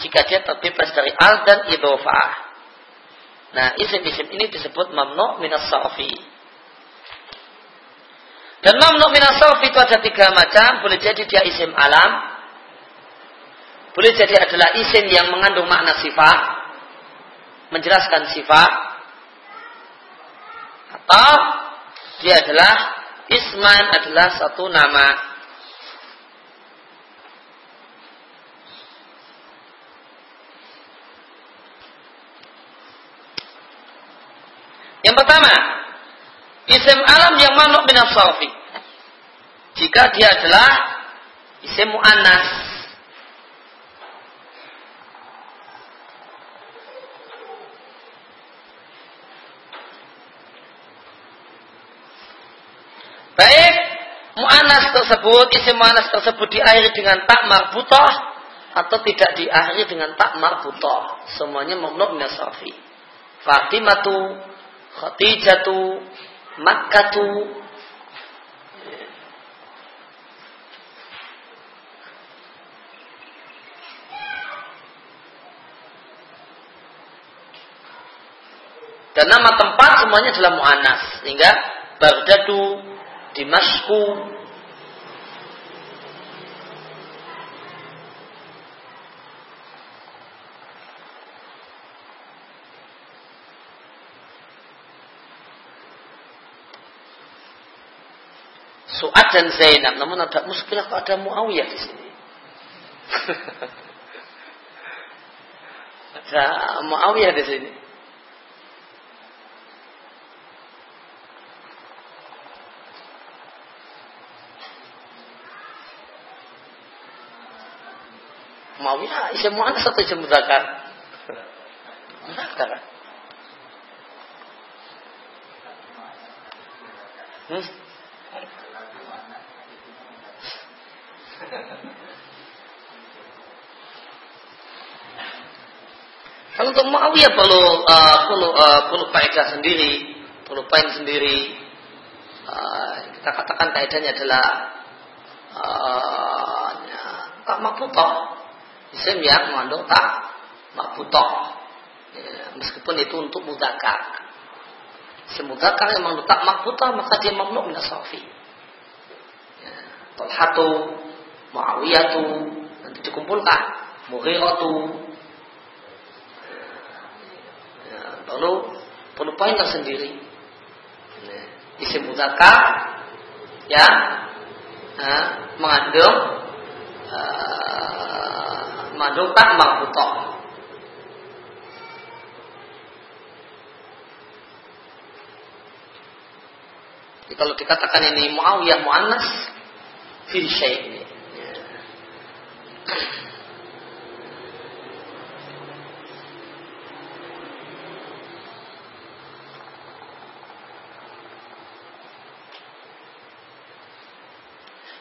jika dia terbebas dari al dan idhofah. Nah, isim-isim ini disebut mamnu minas sarfi. Dan mamnu minas sarfi itu ada tiga macam. Boleh jadi dia isim alam. Boleh jadi adalah isim yang mengandung makna sifat. Menjelaskan sifat. Atau dia adalah isman adalah satu nama. Yang pertama, isim alam yang manuk bin sarfi. Jika dia adalah isim mu'annas. Baik, mu'annas tersebut, isim mu'annas tersebut diakhiri dengan tak marbutah atau tidak diakhiri dengan tak marbutah. Semuanya mamnu bin sarfi. Fatimatu Khadijatu Makkatu Dan nama tempat semuanya adalah mu'anas. Sehingga Baghdadu, Dimashku, Su'ad dan Zainab. Namun ada muskilah ada Muawiyah di sini. ada Muawiyah di sini. Muawiyah isim mu'annas atau isim mudzakkar? Mudzakkar. Hmm? Kalau untuk Muawiyah perlu uh, perlu uh, perlu kaidah sendiri, perlu poin sendiri. Uh, kita katakan kaidahnya adalah uh, ya, tak makbutoh. Isim yang mengandung tak makbutoh. Ya, meskipun itu untuk mudakar. Isim mudakar yang mengandung tak makbutoh maka dia mamnu min asafi. Ya, Talhatu Muawiyah tu nanti dikumpulkan Mughirah tu ya, perlu poin tersendiri isim mudzakkar ya mengandung tak marbutoh Jadi kalau dikatakan ini Muawiyah Mu'annas fil syai'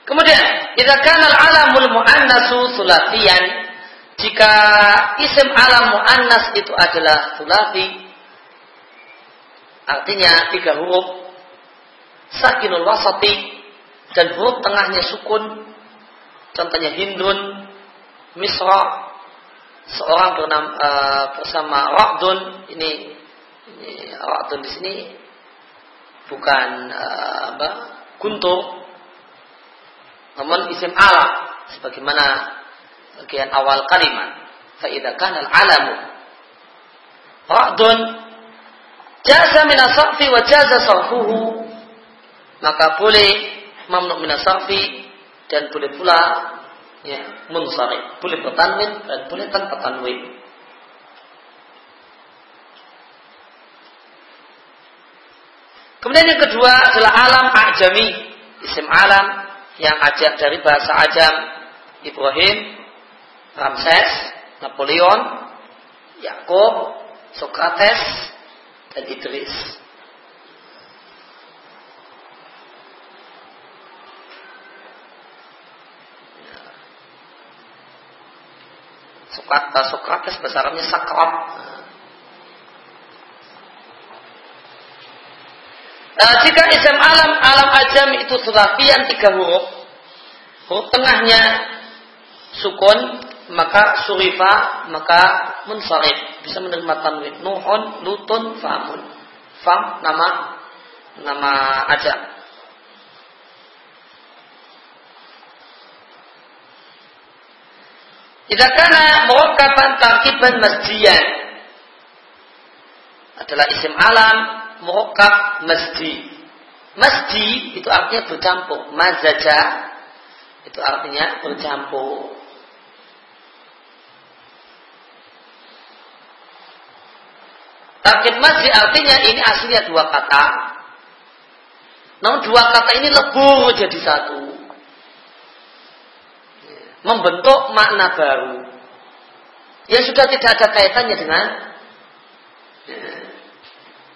Kemudian, jika kanal alamul muannasu sulasian, jika isim alam muannas itu adalah sulasi, artinya tiga huruf, sakinul wasati, dan huruf tengahnya sukun, contohnya hindun, misra, seorang bernama, uh, bersama Ra'dun, ini, ini Ra'dun di sini bukan uh, apa, guntur, namun isim alam sebagaimana bagian awal kalimat. Fa'idha kana al-alamu ra'dun. Jaza min asarfi wa jaza sarfuhu maka boleh mamnu min asarfi dan boleh pula ya munsarif boleh bertanwin dan boleh tanpa tanwin. Kemudian yang kedua adalah alam ajami, isim alam yang ajak dari bahasa ajam. Ibrahim, Ramses, Napoleon, Yakub, Socrates, dan Idris. Socrates bahasa Arabnya Sakrat. Nah, jika isim alam, alam ajam itu sulafian tiga huruf, huruf tengahnya sukun maka surifa maka munsarif bisa menerima tanwin nuhun lutun famun fam nama nama ajak Jika karena murakkaban tarkiban masjian adalah isim alam murakkab masjid. Masjid itu artinya bercampur. Mazaja itu artinya bercampur. Tarkib masjid artinya ini aslinya dua kata. Namun dua kata ini lebur jadi satu. Membentuk makna baru. Yang sudah tidak ada kaitannya dengan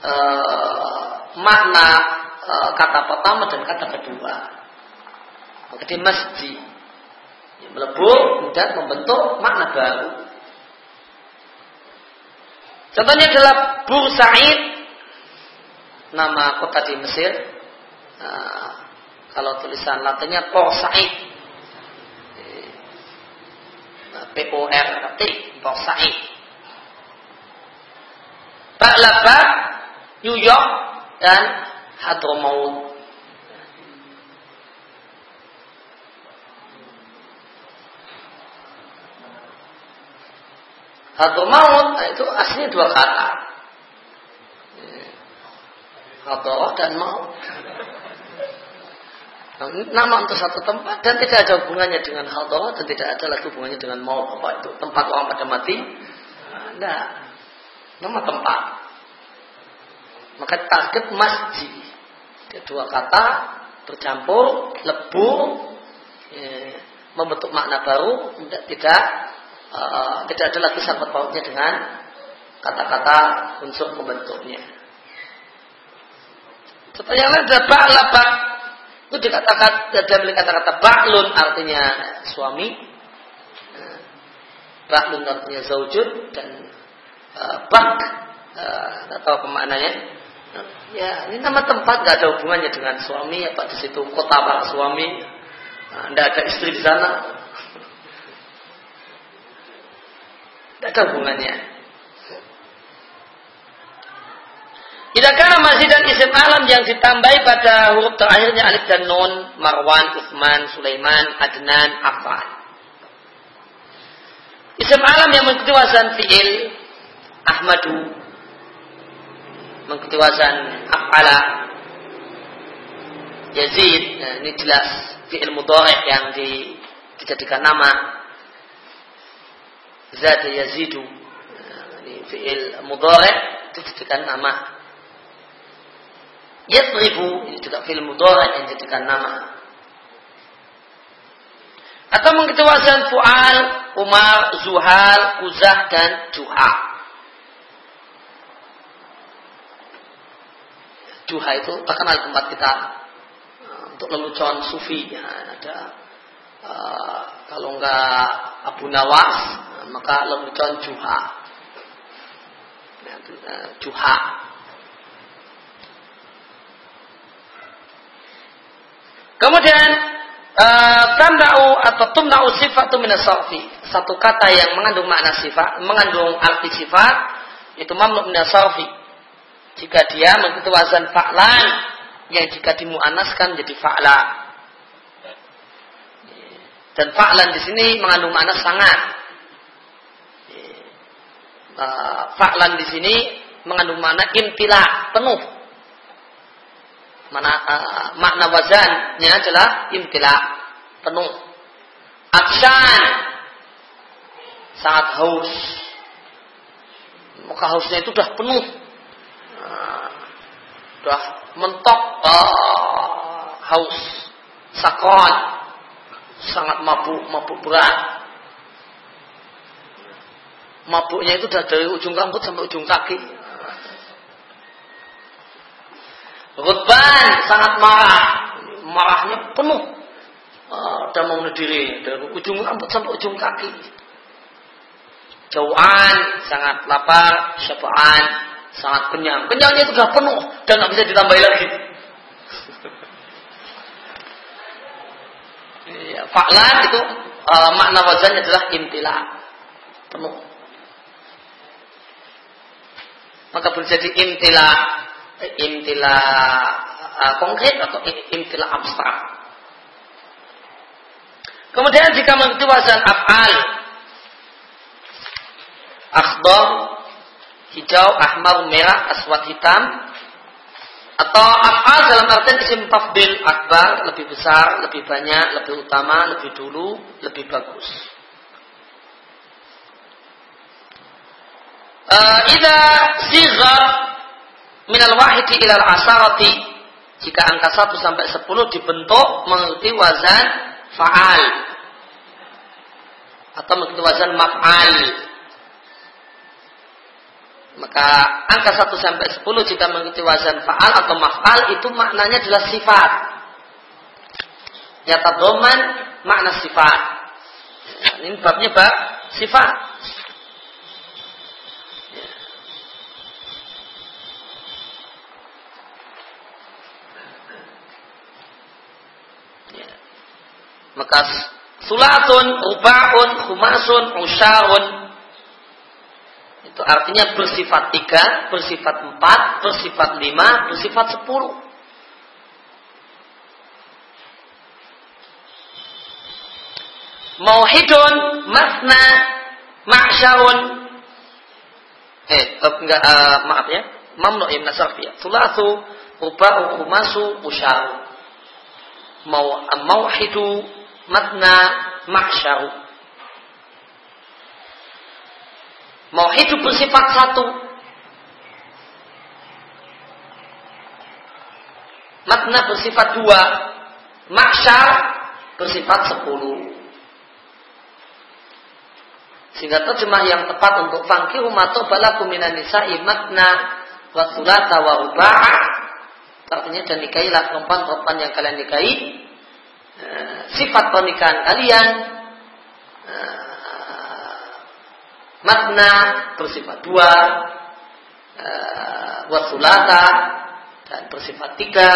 uh, makna uh, kata pertama dan kata kedua. Dia masjid. Melebur dan membentuk makna baru. Contohnya adalah Bursaid, nama kota di Mesir. Nah, kalau tulisan latinnya Porsaid, nah, P O R T Porsaid. Ba'laba, New York dan Hadramaut. Atau maut nah itu aslinya dua kata. Atau dan maut. Nama untuk satu tempat dan tidak ada hubungannya dengan hadrah dan tidak ada lagi hubungannya dengan maut apa itu tempat orang pada mati. Nah, nama tempat. Maka target masjid. Kedua kata bercampur, lebur, ya, membentuk makna baru, tidak uh, tidak ada lagi sangkut pautnya dengan kata-kata unsur pembentuknya. Setelah yang lain ada ba'la ba' itu dikatakan dari kata-kata ba'lun artinya suami, ba'lun artinya zaujud dan uh, bak atau pemaknanya. Ya ini nama tempat nggak ada hubungannya dengan suami apa di situ kota bak suami. Tidak ada istri di sana Tidak ada hubungannya. Tidak karena masih dan isim alam yang ditambahi pada huruf terakhirnya alif dan nun, Marwan, Uthman, Sulaiman, Adnan, Affan. Isim alam yang mengikuti wazan fi'il, Ahmadu, mengikuti wazan af'ala, Yazid, nah ini jelas fi'il mudhari yang dijadikan nama zat yazidu ini fi'il mudhari itu dijadikan nama. Yadribu ini juga fi'il mudhari yang dijadikan nama. Atau mengikuti wazan fu'al, umar, zuhal, kuzah dan juha. Juha itu terkenal tempat kita uh, untuk lelucon sufi. Ya, ada uh, kalau enggak Abu Nawas maka lelucon juha. Eh, juha. Kemudian uh, tamna'u atau tumna'u sifat minasarfi. Satu kata yang mengandung makna sifat, mengandung arti sifat itu mamluk minasarfi. Jika dia mengikuti wazan fa'lan yang jika dimuanaskan jadi fa'la. Dan fa'lan di sini mengandung makna sangat uh, fa'lan di sini mengandung makna imtila penuh. Mana uh, makna wazannya adalah imtila penuh. Akshan sangat haus. Maka hausnya itu sudah penuh. Uh, sudah mentok uh, haus. Sakon sangat mabuk, mabuk berat mabuknya itu dari ujung rambut sampai ujung kaki. Rutban sangat marah, marahnya penuh. Uh, dan mau diri dari ujung rambut sampai ujung kaki. Jauhan sangat lapar, syafaan sangat kenyang. Kenyangnya itu sudah penuh dan nggak bisa ditambahi lagi. Ya, fa'lan itu uh, makna wazannya adalah imtila. Penuh. Maka boleh jadi imtila imtila uh, konkret atau imtila abstrak. Kemudian jika mengikuti wazan af'al akhdar hijau, ahmar, merah, aswad, hitam atau af'al dalam artian isim tafdil akbar, lebih besar, lebih banyak, lebih utama, lebih dulu, lebih bagus. Ida sigar minal wahidi ilal asarati jika angka 1 sampai 10 dibentuk mengikuti wazan fa'al atau mengikuti wazan maf'al maka angka 1 sampai 10 jika mengikuti wazan fa'al atau maf'al itu maknanya adalah sifat. Yatadoman makna sifat. Ini babnya bab sifat. Ya. Maka sulatun, rubaun, khumasun, usyaun, itu artinya bersifat tiga, bersifat empat, bersifat lima, bersifat sepuluh. Mauhidun, masna, ma'syarun. Eh, enggak, uh, maaf ya. Mamnu ibn ya. Sulatu, ruba'u, khumasu, usyaru. Mau, mauhidu, matna, ma'syaru. Mau hidup bersifat satu. Makna bersifat dua. Maksyar bersifat sepuluh. Sehingga terjemah yang tepat untuk fangkihu mato balaku minan nisa'i makna wa sulata wa ruba'a. Artinya dan nikailah perempuan-perempuan yang kalian nikahi. Eh, sifat pernikahan kalian eh, makna bersifat dua, uh, wasulata dan bersifat tiga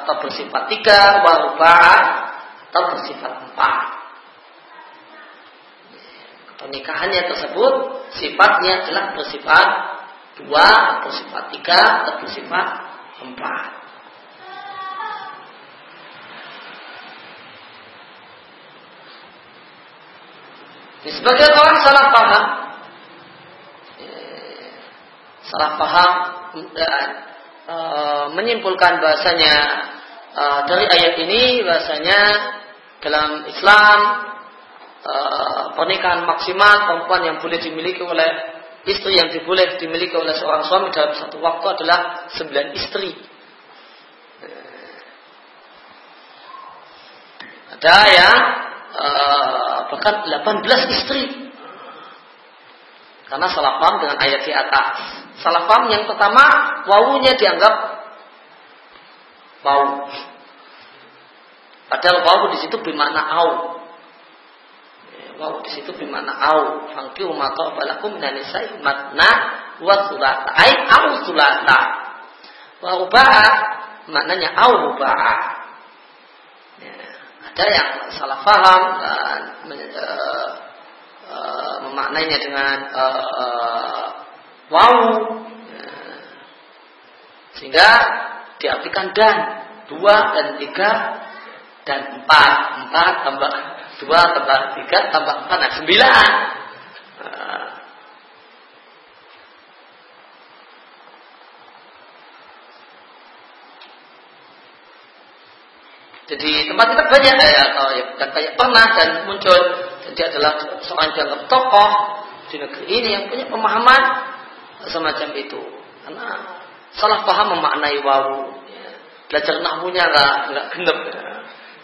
atau bersifat tiga, warubah atau bersifat empat. Pernikahannya tersebut sifatnya adalah bersifat dua, bersifat tiga, atau bersifat empat. Ini sebagian orang salah paham salah paham e, menyimpulkan bahasanya dari ayat ini bahasanya dalam Islam pernikahan maksimal perempuan yang boleh dimiliki oleh istri yang diboleh dimiliki oleh seorang suami dalam satu waktu adalah sembilan istri. Ada yang bahkan 18 istri karena salah paham dengan ayat di atas. Salah paham yang pertama, wawunya dianggap wau. Padahal wawu di situ bermakna au. Wawu di situ bermakna au. Fangki umato balakum dan nisai matna wa sulata. Ay au sulata. Wa ruba'a maknanya au ruba'a. Ada yang salah paham dan uh, uh, memaknainya dengan uh, uh, wow sehingga diartikan dan dua dan tiga dan empat. Empat tambah dua tambah tiga tambah empat nah sembilan uh, Jadi tempat kita banyak ya, atau ya bukan banyak pernah dan muncul dia adalah seorang dianggap tokoh di negeri ini yang punya pemahaman semacam itu. Karena salah paham memaknai wawu. Ya. Belajar nahmunya nggak nggak genep. Ya.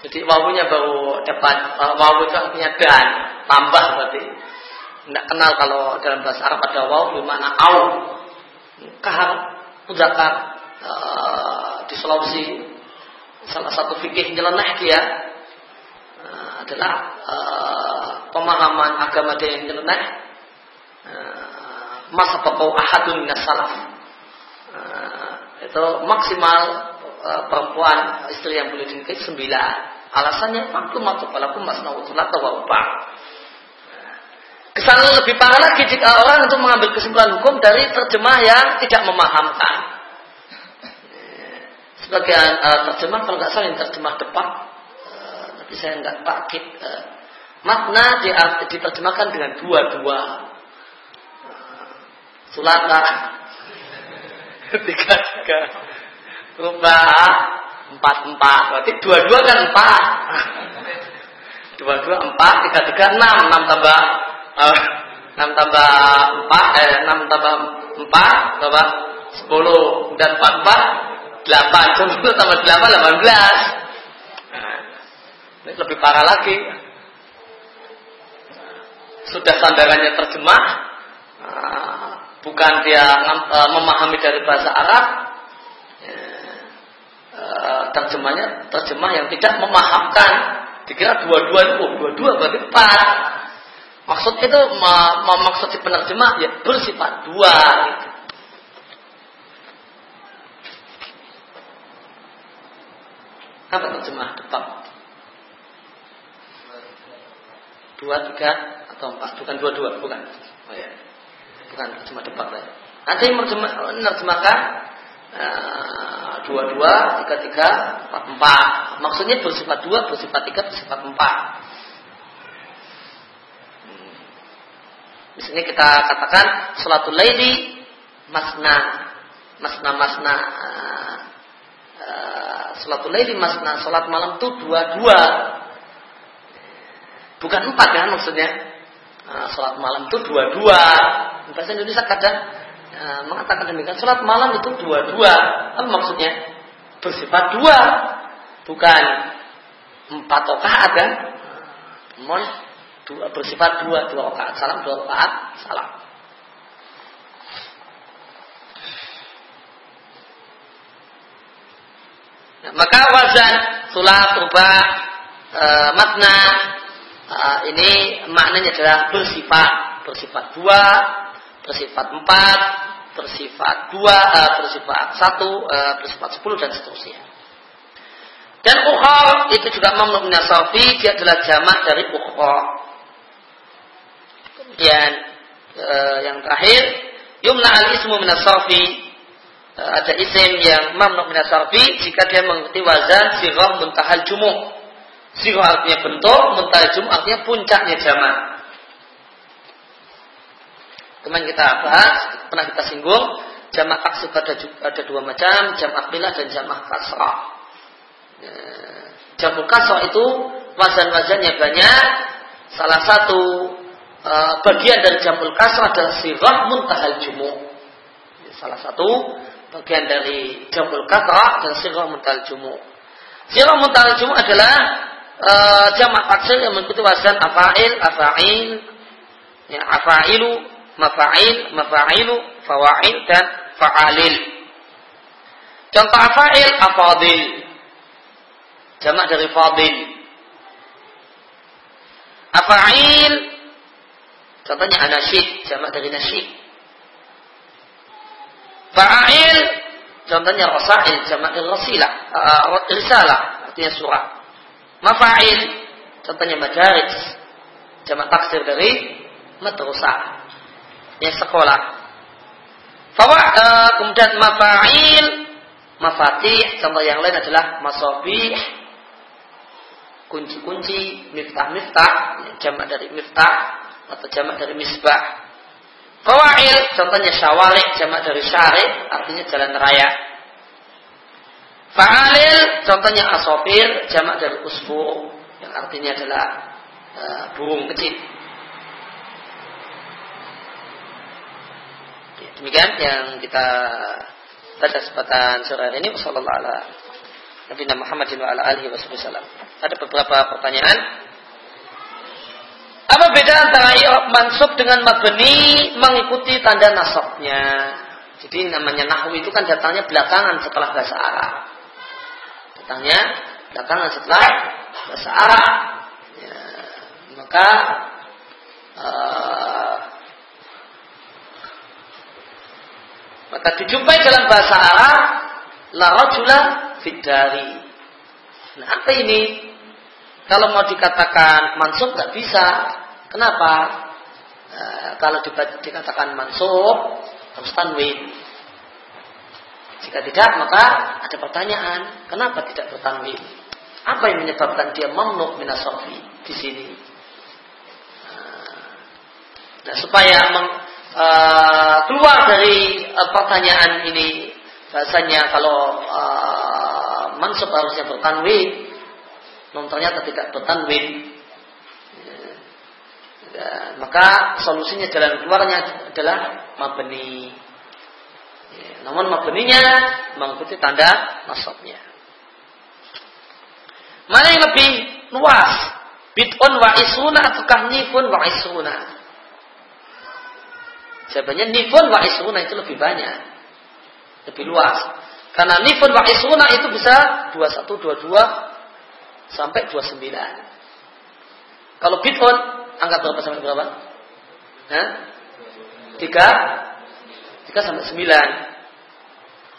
Jadi wawunya baru dapat uh, wawu itu artinya dan tambah berarti. Tidak kenal kalau dalam bahasa Arab ada wawu bermakna au. Kahar, mudakar uh, di Sulawesi salah satu fikih nyeleneh dia uh, adalah uh, pemahaman agama dia yang nyeleneh uh, masa pokok ahadun salaf uh, itu maksimal uh, perempuan istri yang boleh dinikahi sembilan Alasannya mampu mampu palakum masna usulat wa ubah. Kesan lebih parah lagi jika orang untuk mengambil kesimpulan hukum dari terjemah yang tidak memahamkan. Sebagian uh, terjemah kalau nggak salah yang terjemah depan, uh, tapi saya nggak takut. Uh, makna di, diterjemahkan dengan dua-dua. Uh, sulata tiga-tiga rubah empat empat. Berarti dua dua kan empat. Dua dua empat. Tiga tiga enam. Enam tambah uh, enam tambah empat eh enam tambah empat tambah sepuluh. Dan empat empat delapan sepuluh tambah delapan delapan belas. Nah, ini lebih parah lagi. Sudah sandarannya terjemah. Bukan dia uh, memahami dari bahasa Arab. Eh, terjemahnya terjemah yang tidak memahamkan. Dikira dua-dua itu oh, dua-dua berarti empat. Maksud itu maksud si penerjemah ya bersifat dua gitu. Apa terjemah depan dua tiga atau empat bukan dua dua bukan oh ya bukan terjemah depan ya ada yang menerjemahkan uh, dua-dua, tiga-tiga, empat-empat. Maksudnya bersifat dua, bersifat tiga, bersifat empat. Hmm. Misalnya kita katakan sholatul laili masna, masna masna. Uh, sholatul laili masna, sholat malam itu dua-dua. Bukan empat kan maksudnya. Uh, sholat malam itu dua-dua. Bahasa Indonesia kadang Eh, mengatakan demikian. Sholat malam itu dua-dua. Apa maksudnya? Bersifat dua. Bukan empat rakaat kan? Namun dua, bersifat dua, dua rakaat salam, dua rakaat salam. Maka wazan sulat rubah e, makna e, ini maknanya adalah bersifat bersifat dua bersifat empat, bersifat dua, uh, bersifat satu, uh, bersifat sepuluh dan seterusnya. Dan ukhar itu juga mamnu nasafi, dia adalah jamak dari ukhar. Kemudian uh, yang terakhir, yumna al ismu minasafi uh, ada isim yang mamnu minasafi jika dia mengikuti wazan sirah muntahal jumuk. Sirah artinya bentuk, muntahal jumuk artinya puncaknya jamak. Kemarin kita bahas, pernah kita singgung, jamak aksib ada, ada dua macam, jamak bilah dan jamak kasrah. Ya, jamak kasrah itu wazan-wazannya banyak. Salah satu uh, bagian dari jamul kasrah adalah sirah muntahal jumu. Ya, salah satu bagian dari jamul kasrah dan sirah muntahal jumu. Sirah muntahal jumu adalah uh, jamak taksir yang mengikuti wazan afail, afail, ya, afailu, mafa'il, mafa'ilu, fawa'il dan fa'alil. Contoh afa'il, afadil. Jamak dari fadil. Afa'il contohnya anasyid, jamak dari nasyid. Fa'il contohnya rasail, dari rasilah, uh, risalah, artinya surat. Mafa'il contohnya madaris, jamak taksir dari madrasah ya sekolah. Fawa uh, kemudian mafa'il, mafatih, contoh yang lain adalah masobih, kunci-kunci, miftah-miftah, jamak dari miftah atau jamak dari misbah. Fawail, contohnya syawalik, jamak dari syarif, artinya jalan raya. Fa'alil, contohnya asofir, jamak dari usfur, yang artinya adalah uh, burung kecil. Demikian yang kita pada kesempatan sore ini Wassalamualaikum ala Nabi Muhammadin wa ala alihi wasallam. Ada beberapa pertanyaan. Apa beda antara i'rab mansub dengan mabni mengikuti tanda nasabnya? Jadi namanya nahwu itu kan datangnya belakangan setelah bahasa Arab. Datangnya belakangan setelah bahasa Arab. Ya, maka uh, Maka dijumpai dalam bahasa Arab la rajula fidari. Nah, apa ini? Kalau mau dikatakan mansub nggak bisa. Kenapa? E, kalau dikatakan mansub harus tanwin. Jika tidak maka ada pertanyaan, kenapa tidak bertanwin? Apa yang menyebabkan dia mamnuk minasofi di sini? Nah, supaya meng, uh, keluar dari uh, pertanyaan ini bahasanya kalau uh, mansub harusnya bertanwin, namun ternyata tidak bertanwin. Ya, maka solusinya jalan keluarnya adalah mabni. Ya, namun mabninya mengikuti tanda nasabnya. Mana yang lebih luas? Bid'un wa isuna ataukah nifun wa isuna? Jawabannya nifun wa isuna itu lebih banyak. Lebih luas. Karena nifun wa isuna itu bisa 21, 22 sampai 29. Kalau bid'un angka berapa sampai berapa? Hah? 3 3 sampai 9.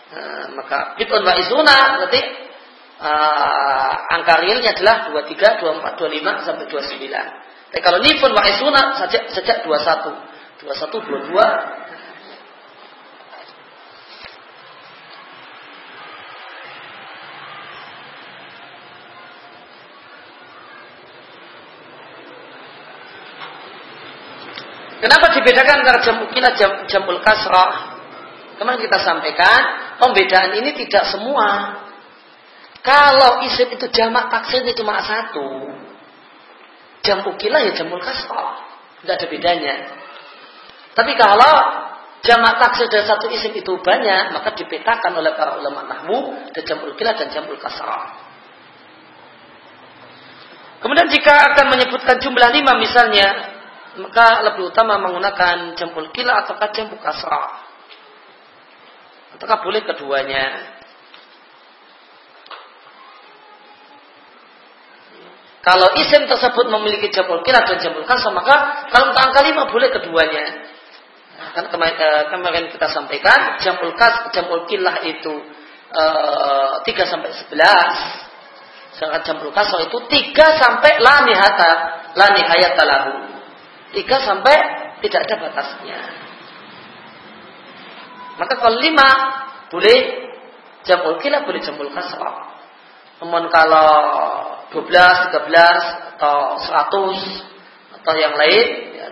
Nah, maka bid'un wa isuna berarti uh, angka realnya adalah 23, 24, 25 sampai 29. Tapi kalau nifun wa isuna sejak sejak 21 21, 22 Kenapa dibedakan antara jam ukilah jam jamul kasrah? Kemarin kita sampaikan pembedaan ini tidak semua. Kalau isim itu jamak taksir itu cuma satu. Jam ukilah ya jamul kasrah. Tidak ada bedanya. Tapi kalau jamak taksir dari satu isim itu banyak, maka dipetakan oleh para ulama nahwu dan jamul kilah dan jamul kasrah. Kemudian jika akan menyebutkan jumlah lima misalnya, maka lebih utama menggunakan jamul kilah atau jamul kasrah. Ataukah boleh keduanya? Kalau isim tersebut memiliki jamul kilah dan jamul kasrah, maka kalau untuk angka lima boleh keduanya. Kan kemarin, uh, kemarin kita sampaikan jamul kas jamul kilah itu eh, 3 sampai 11. Sedangkan jamul kasar itu 3 sampai la nihata, la lahu. 3 sampai tidak ada batasnya. Maka kalau 5 boleh jamul kilah boleh jamul kasar. Namun kalau 12, 13 atau 100 atau yang lain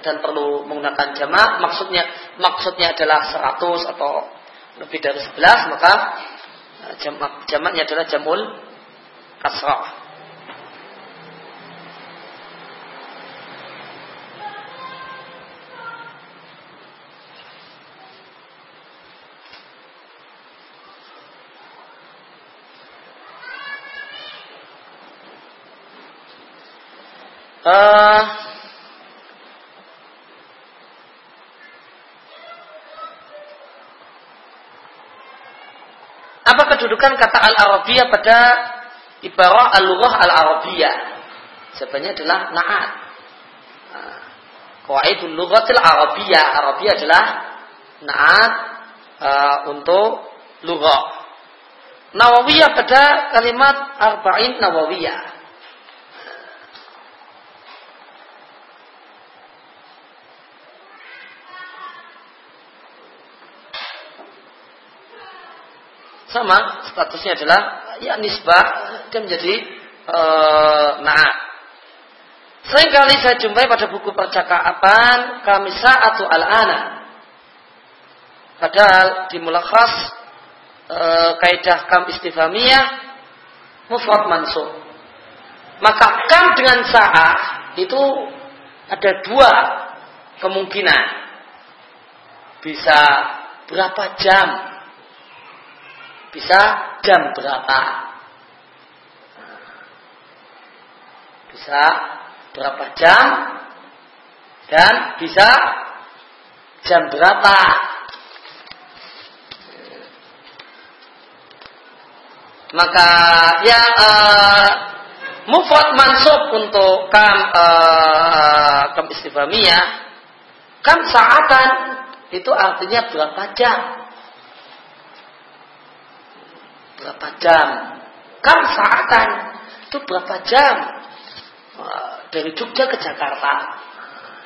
dan perlu menggunakan jamak maksudnya maksudnya adalah 100 atau lebih dari 11 maka eh, jamak jamaknya adalah jamul kasrah Uh, Kedudukan kata al-arabiyah pada ibarat al-lughah al-arabiyah? Sebenarnya adalah na'at. Qawaidul lughatil arabiyah. Arabiyah adalah na'at uh, untuk lughah. Nawawiyah pada kalimat arba'in nawawiyah. Sama statusnya adalah ya nisbah dia menjadi e, naat. Seringkali saya jumpai pada buku percakapan kamisa atau al-ana. Padahal di mulakhas e, kaidah kam istifamiyah mufrad mansub. Maka kam dengan sa'ah itu ada dua kemungkinan. Bisa berapa jam bisa jam berapa? Bisa berapa jam? Dan bisa jam berapa? Maka yang uh, mufrad mansub untuk kam uh, kam istifhamiyah kam saatan itu artinya berapa jam berapa jam? Kam saatan itu berapa jam? dari Jogja ke Jakarta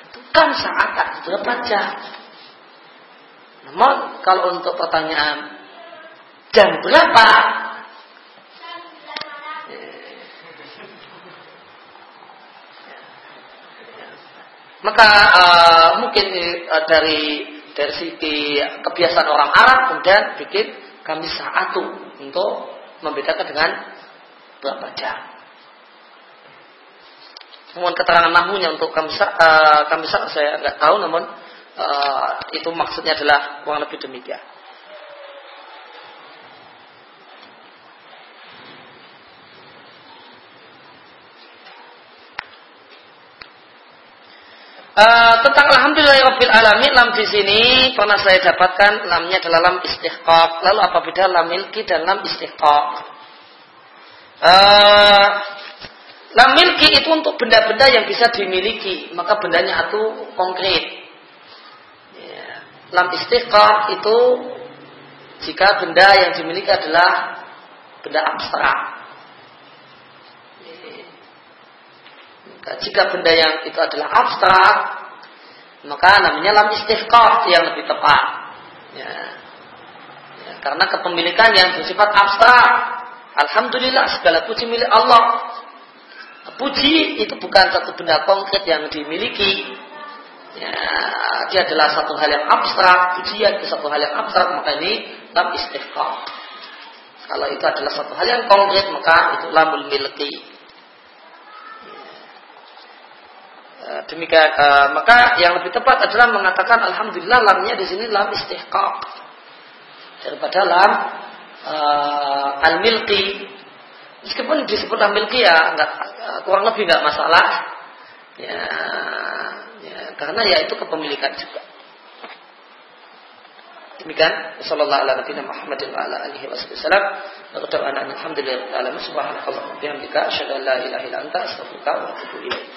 itu kan saat tak berapa jam. Namun kalau untuk pertanyaan jam berapa? Maka uh, mungkin uh, dari dari sisi kebiasaan orang Arab kemudian bikin kami satu untuk membedakan dengan berapa jam. Namun keterangan nahunya untuk kamsa, uh, kamsa saya nggak tahu, namun uh, itu maksudnya adalah kurang lebih demikian. Uh, tentang alhamdulillahirabbil alamin lam di sini pernah saya dapatkan lamnya adalah lam istiqaq. Lalu apa beda lam milki dan lam istiqaq? Uh, lam milki itu untuk benda-benda yang bisa dimiliki, maka bendanya itu konkret. Ya. Lam istiqaq itu jika benda yang dimiliki adalah benda abstrak. Jika benda yang itu adalah abstrak, maka namanya lam istihqaq yang lebih tepat. Ya. ya. Karena kepemilikan yang bersifat abstrak, Alhamdulillah segala puji milik Allah. Puji itu bukan satu benda konkret yang dimiliki. Ya, dia adalah satu hal yang abstrak, pujian itu satu hal yang abstrak, maka ini lam istihqaq. Kalau itu adalah satu hal yang konkret, maka itu lamul milki. Eh, demikian. Uh, maka yang lebih tepat adalah mengatakan alhamdulillah lamnya di sini lam istihqaq. Daripada lam uh, al-milqi. Meskipun disebut al-milqi ya enggak, kurang lebih enggak masalah. Ya, ya karena ya itu kepemilikan juga. Demikian. Sallallahu alaihi wa Muhammadin wa ala alihi wasallam. Wa alhamdulillah subhanallahi wa bihamdika asyhadu an la ilaha illa anta astaghfiruka wa atubu ilaik